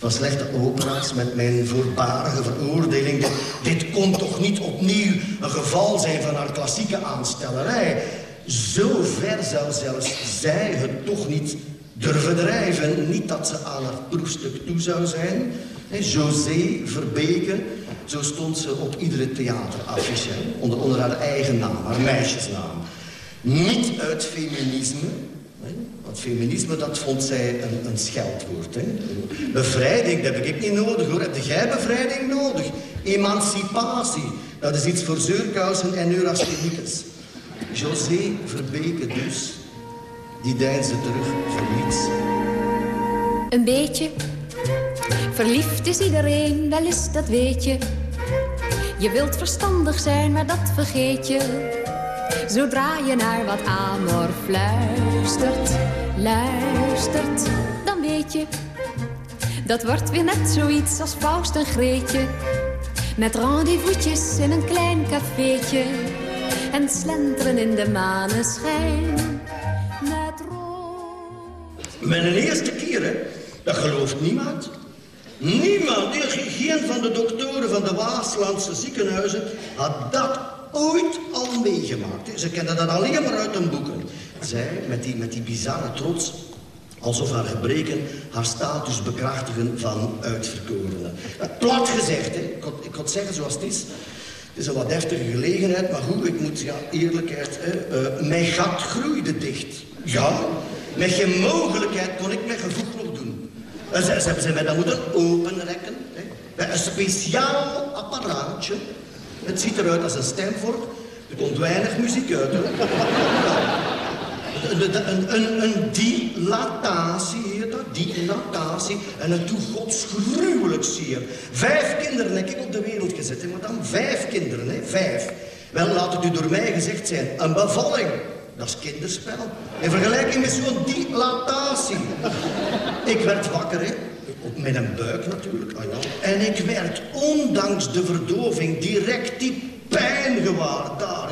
van slechte opera's met mijn voorbarige veroordeling. Dit, kon toch niet opnieuw een geval zijn van haar klassieke aanstellerij. Zo ver zou zelfs zij het toch niet durven drijven. Niet dat ze aan haar proefstuk toe zou zijn. José Verbeke, zo stond ze op iedere theateraffiche. Onder, onder haar eigen naam, haar meisjesnaam. Niet uit feminisme, want feminisme, dat vond zij een, een scheldwoord. Hè. Bevrijding, dat heb ik niet nodig hoor. Heb jij bevrijding nodig? Emancipatie, dat is iets voor zeurkousen en neurastheniekers. José Verbeke dus, die deinsde terug voor niets. Een beetje. Verliefd is iedereen, wel eens dat weet je. Je wilt verstandig zijn, maar dat vergeet je. Zodra je naar wat amor fluistert, luistert, dan weet je. Dat wordt weer net zoiets als Faust en Greetje. Met rendezvous'tjes in een klein cafeetje. En slenteren in de maneschijn. Met Mijn eerste keer, dat gelooft niemand. Niemand, geen van de doktoren van de Waaslandse ziekenhuizen had dat ooit al meegemaakt. Ze kennen dat alleen maar uit hun boeken. Zij, met die, met die bizarre trots, alsof haar gebreken haar status bekrachtigen van uitverkorenen. Eh, Plat gezegd, hè. Ik, kon, ik kon zeggen zoals het is. Het is een wat deftige gelegenheid, maar goed, ik moet, ja, eerlijkheid, hè, eh, mijn gat groeide dicht. Ja, met geen mogelijkheid kon ik mijn gevoeg nog doen. En ze, ze hebben mij dan moeten openrekken. Hè, bij een speciaal apparaatje. Het ziet eruit als een stemvork. Er komt weinig muziek uit, hoor. Een, een, een, dilatatie heet dat, dilatatie. En het doet godsgruwelijk zeer. Vijf kinderen heb ik op de wereld gezet, hè, madame. Vijf kinderen, hè, vijf. Wel, laat het u door mij gezegd zijn, een bevalling. Dat is kinderspel. In vergelijking met zo'n dilatatie. Ik werd wakker, hè. Op mijn buik natuurlijk, ah ja. En ik werd, ondanks de verdoving, direct die pijn gewaar daar.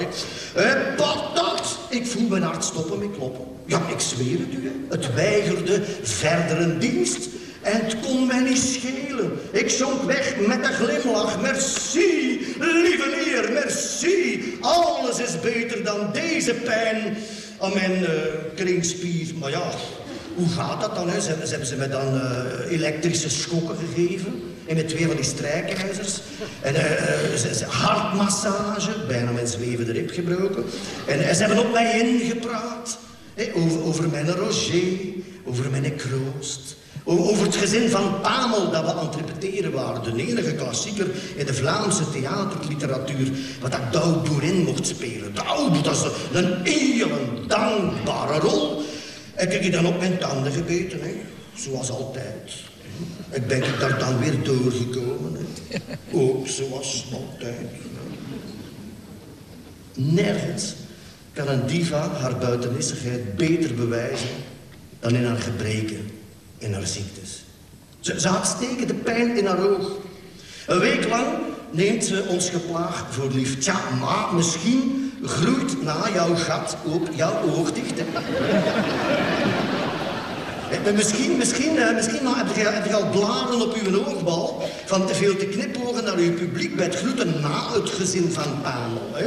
Hé, patat! Ik voel mijn hart stoppen met kloppen. Ja, ik zweer het u, hè. Het weigerde verdere dienst. En het kon mij niet schelen. Ik zonk weg met een glimlach. Merci, lieve heer, merci. Alles is beter dan deze pijn aan mijn eh, kringspier. Maar ja, hoe gaat dat dan? Hè? Ze, ze hebben ze me dan eh, elektrische schokken gegeven. En met twee van die strijkijzers. En eh, ze, ze- hartmassage, bijna mijn zwevende rib gebroken. En ze hebben op mij ingepraat. Hè, over, over mijn Roger, over mijn Kroost. Over het gezin van Pamel dat we aan het waren. De enige klassieker in de Vlaamse theaterliteratuur. Wat ik Douw Boerin mocht spelen. Douw, dat is een hele dankbare rol. En ik heb dan op mijn tanden gebeten, hè. zoals altijd. Ik ben ik daar dan weer doorgekomen. Hè. Ook zoals altijd. Nergens kan een diva haar buitenissigheid beter bewijzen dan in haar gebreken en haar ziektes. Ze, ze had stekende pijn in haar oog. Een week lang neemt ze ons geplaag voor lief. Tja, maar misschien groeit na jouw gat ook jouw oog dicht. Hè? Eh, Misschien, misschien, eh, misschien heb, je, heb al blaren op uw oogbal van te veel te knipogen naar uw publiek bij het groeten na het gezin van Pamel. Hè?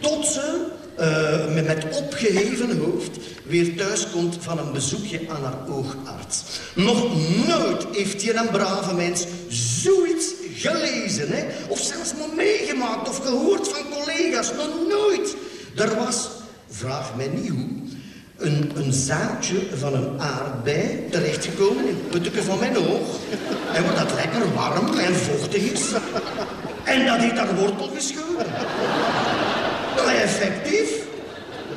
Tot ze eh, met opgeheven hoofd weer thuis komt van een bezoekje aan haar oogarts. Nog nooit heeft hier een brave mens zoiets gelezen, hè? of zelfs maar meegemaakt of gehoord van collega's. Nog nooit. Er was, vraag mij niet hoe, een, een zaadje van een aardbei terechtgekomen in het putteke van mijn oog. En wat dat lekker warm en vochtig is. En dat heeft haar wortel gescheurd. Nou, effectief.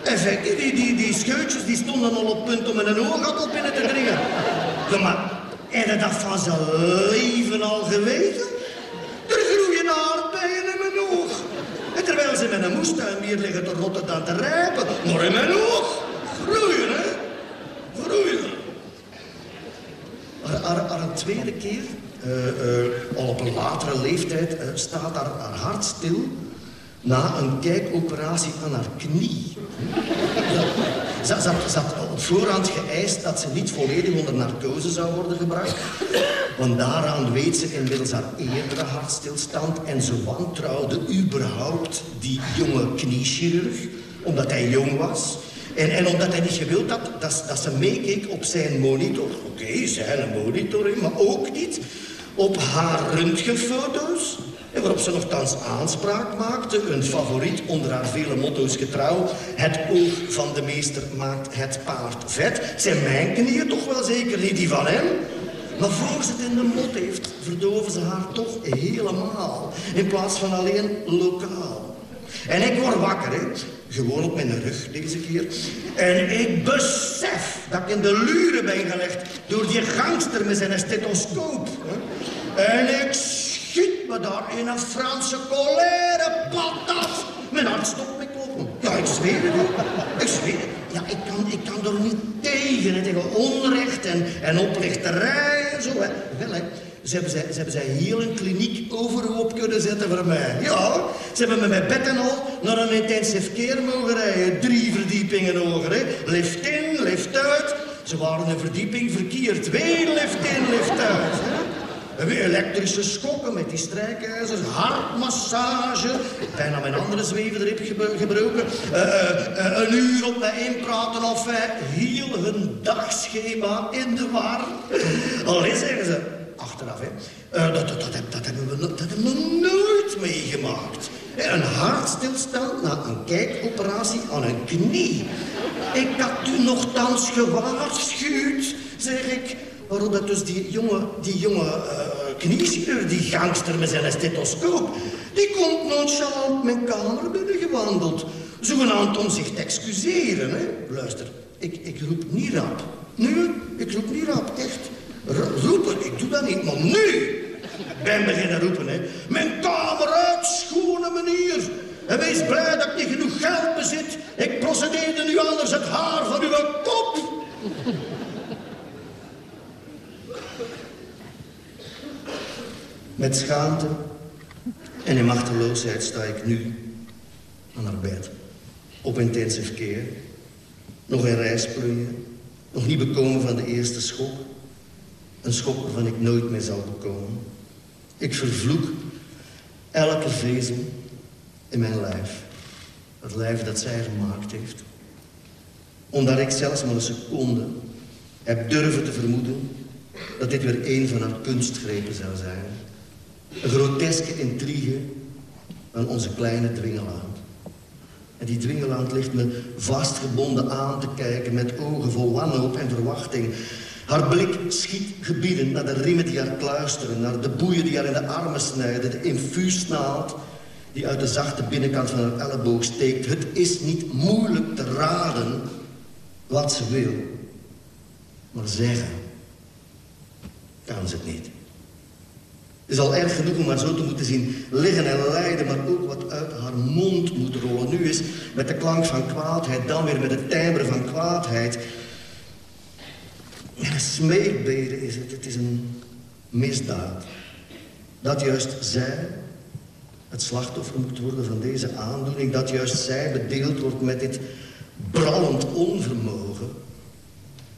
Effectief, die, die, die scheutjes die stonden al op punt om in een op binnen te dringen. Ja, maar, je dat van zijn leven al geweten? Met een moestuin hier liggen te rotten dan te rijpen, maar in mijn oog groeien, hè? Groeien. Haar een tweede keer, eh, eh, al op een latere leeftijd, eh, staat haar, haar hart stil na een kijkoperatie aan haar knie. Had, ze had op voorhand geëist dat ze niet volledig onder narcose zou worden gebracht. Want daaraan weet ze inmiddels haar eerdere hartstilstand. En ze wantrouwde überhaupt die jonge kniechirurg, omdat hij jong was. En, en omdat hij niet gewild had dat, dat ze meekeek op zijn monitor. Oké, zijn monitor, maar ook niet op haar röntgenfoto's. En waarop ze nogthans aanspraak maakte. Een favoriet onder haar vele motto's getrouw. Het oog van de meester maakt het paard vet. Zijn mijn knieën toch wel zeker niet die van hem? Maar voor ze het in de mot heeft, verdoven ze haar toch helemaal. In plaats van alleen lokaal. En ik word wakker. Gewoon op mijn rug deze keer. En ik besef dat ik in de luren ben gelegd door die gangster met zijn stethoscoop. En ik schiet me daar in een Franse colère patat. Mijn hart stopt met kloppen. Ja, ik zweer het. Ik zweer het. Ja, ik kan, ik kan er niet tegen. Hè, tegen onrecht en, en oplichterij en zo. Hè. Wel, hè. Ze hebben, zij, ze hebben zij heel een kliniek overhoop kunnen zetten voor mij. Ja, ze hebben me met bed en al naar een intensive care mogen rijden. Drie verdiepingen hoger, hè. Lift in, lift uit. Ze waren een verdieping verkeerd. Weer lift in, lift uit. Hè. Weer elektrische schokken met die strijkijzers, hartmassage. Bijna mijn andere zwevenrib gebroken. Uh, uh, een uur op mij inpraten of heel hun dagschema in de war. Alleen zeggen ze, achteraf, hè. Dat, dat, dat, hebben we, dat nooit meegemaakt. Een hartstilstand na een kijkoperatie aan een knie. Ik had u nogthans gewaarschuwd, zeg ik. Waarop dat dus die jonge, die jonge uh, die gangster met zijn stethoscoop... die komt nonchalant mijn kamer binnengewandeld. Zogenaamd om zich te excuseren, hè. Luister, ik, ik roep niet rap. Nu, ik roep niet rap, echt. R roepen, ik doe dat niet, maar nu ben beginnen roepen, hè. Mijn kamer uit, schone manier. En wees blij dat ik niet genoeg geld bezit. Ik procedeerde nu anders het haar van uw kop. Met schaamte en in machteloosheid sta ik nu aan haar bed. Op intensive care. Nog in reisplooien. Nog niet bekomen van de eerste schok. Een schok waarvan ik nooit meer zal bekomen. Ik vervloek elke vezel in mijn lijf. Het lijf dat zij gemaakt heeft. Omdat ik zelfs maar een seconde heb durven te vermoeden... dat dit weer een van haar kunstgrepen zou zijn. Een groteske intrigue van onze kleine dwingeland. En die dwingeland ligt me vastgebonden aan te kijken... met ogen vol wanhoop en verwachting... Haar blik schiet gebieden naar de riemen die haar kluisteren... naar de boeien die haar in de armen snijden... de infuusnaald die uit de zachte binnenkant van haar elleboog steekt. Het is niet moeilijk te raden wat ze wil. Maar zeggen kan ze het niet. Het is al erg genoeg om haar zo te moeten zien liggen en lijden... maar ook wat uit haar mond moet rollen. Nu is met de klank van kwaadheid, dan weer met het timbre van kwaadheid... Een smeekbede is het. Het is een misdaad. Dat juist zij het slachtoffer moet worden van deze aandoening. Dat juist zij bedeeld wordt met dit brallend onvermogen.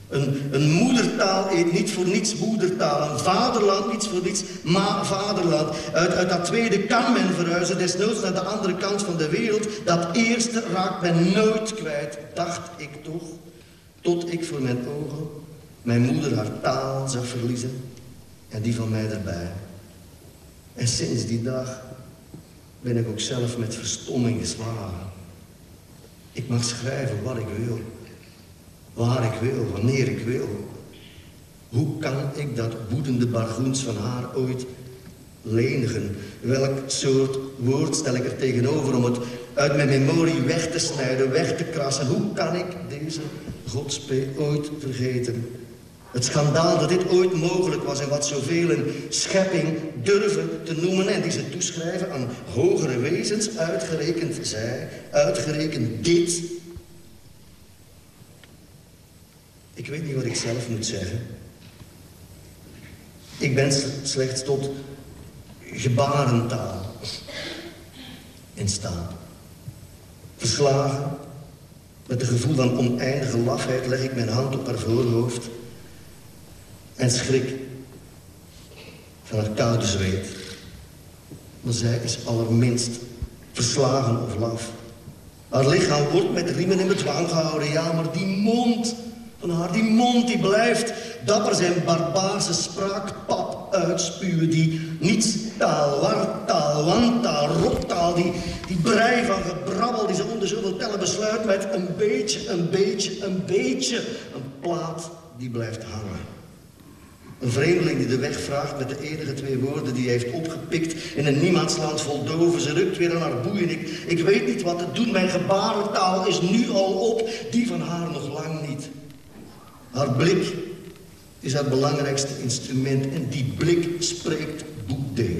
Een, een moedertaal eet niet voor niets moedertaal. Een vaderland niet voor niets, maar vaderland. Uit, uit dat tweede kan men verhuizen, desnoods naar de andere kant van de wereld. Dat eerste raakt men nooit kwijt, dacht ik toch. Tot ik voor mijn ogen mijn moeder haar taal zag verliezen en die van mij erbij. En sinds die dag ben ik ook zelf met verstomming geslagen. Ik mag schrijven wat ik wil, waar ik wil, wanneer ik wil. Hoe kan ik dat woedende bargoens van haar ooit lenigen? Welk soort woord stel ik er tegenover om het uit mijn memorie weg te snijden, weg te krassen? Hoe kan ik deze godspee ooit vergeten? Het schandaal dat dit ooit mogelijk was en wat zoveel een schepping durven te noemen... en die ze toeschrijven aan hogere wezens, uitgerekend zij, uitgerekend dit. Ik weet niet wat ik zelf moet zeggen. Ik ben slechts tot gebarentaal in staat. Verslagen, met een gevoel van oneindige lafheid leg ik mijn hand op haar voorhoofd en schrik van het koude zweet. Maar zij is allerminst verslagen of laf. Haar lichaam wordt met riemen in bedwang gehouden. Ja, maar die mond van haar, die mond die blijft dapper zijn barbaarse spraakpap uitspuwen. Die nietstaal, wartaal, wantaal, roptaal. Die, die brei van gebrabbel die ze onder zoveel tellen besluit met een beetje, een beetje, een beetje. Een plaat die blijft hangen. Een vreemdeling die de weg vraagt met de enige twee woorden die hij heeft opgepikt in een niemandsland vol doven. Ze rukt weer aan haar boeien. Ik, ik weet niet wat te doen. Mijn gebarentaal is nu al op. Die van haar nog lang niet. Haar blik is haar belangrijkste instrument. En die blik spreekt boekdelen.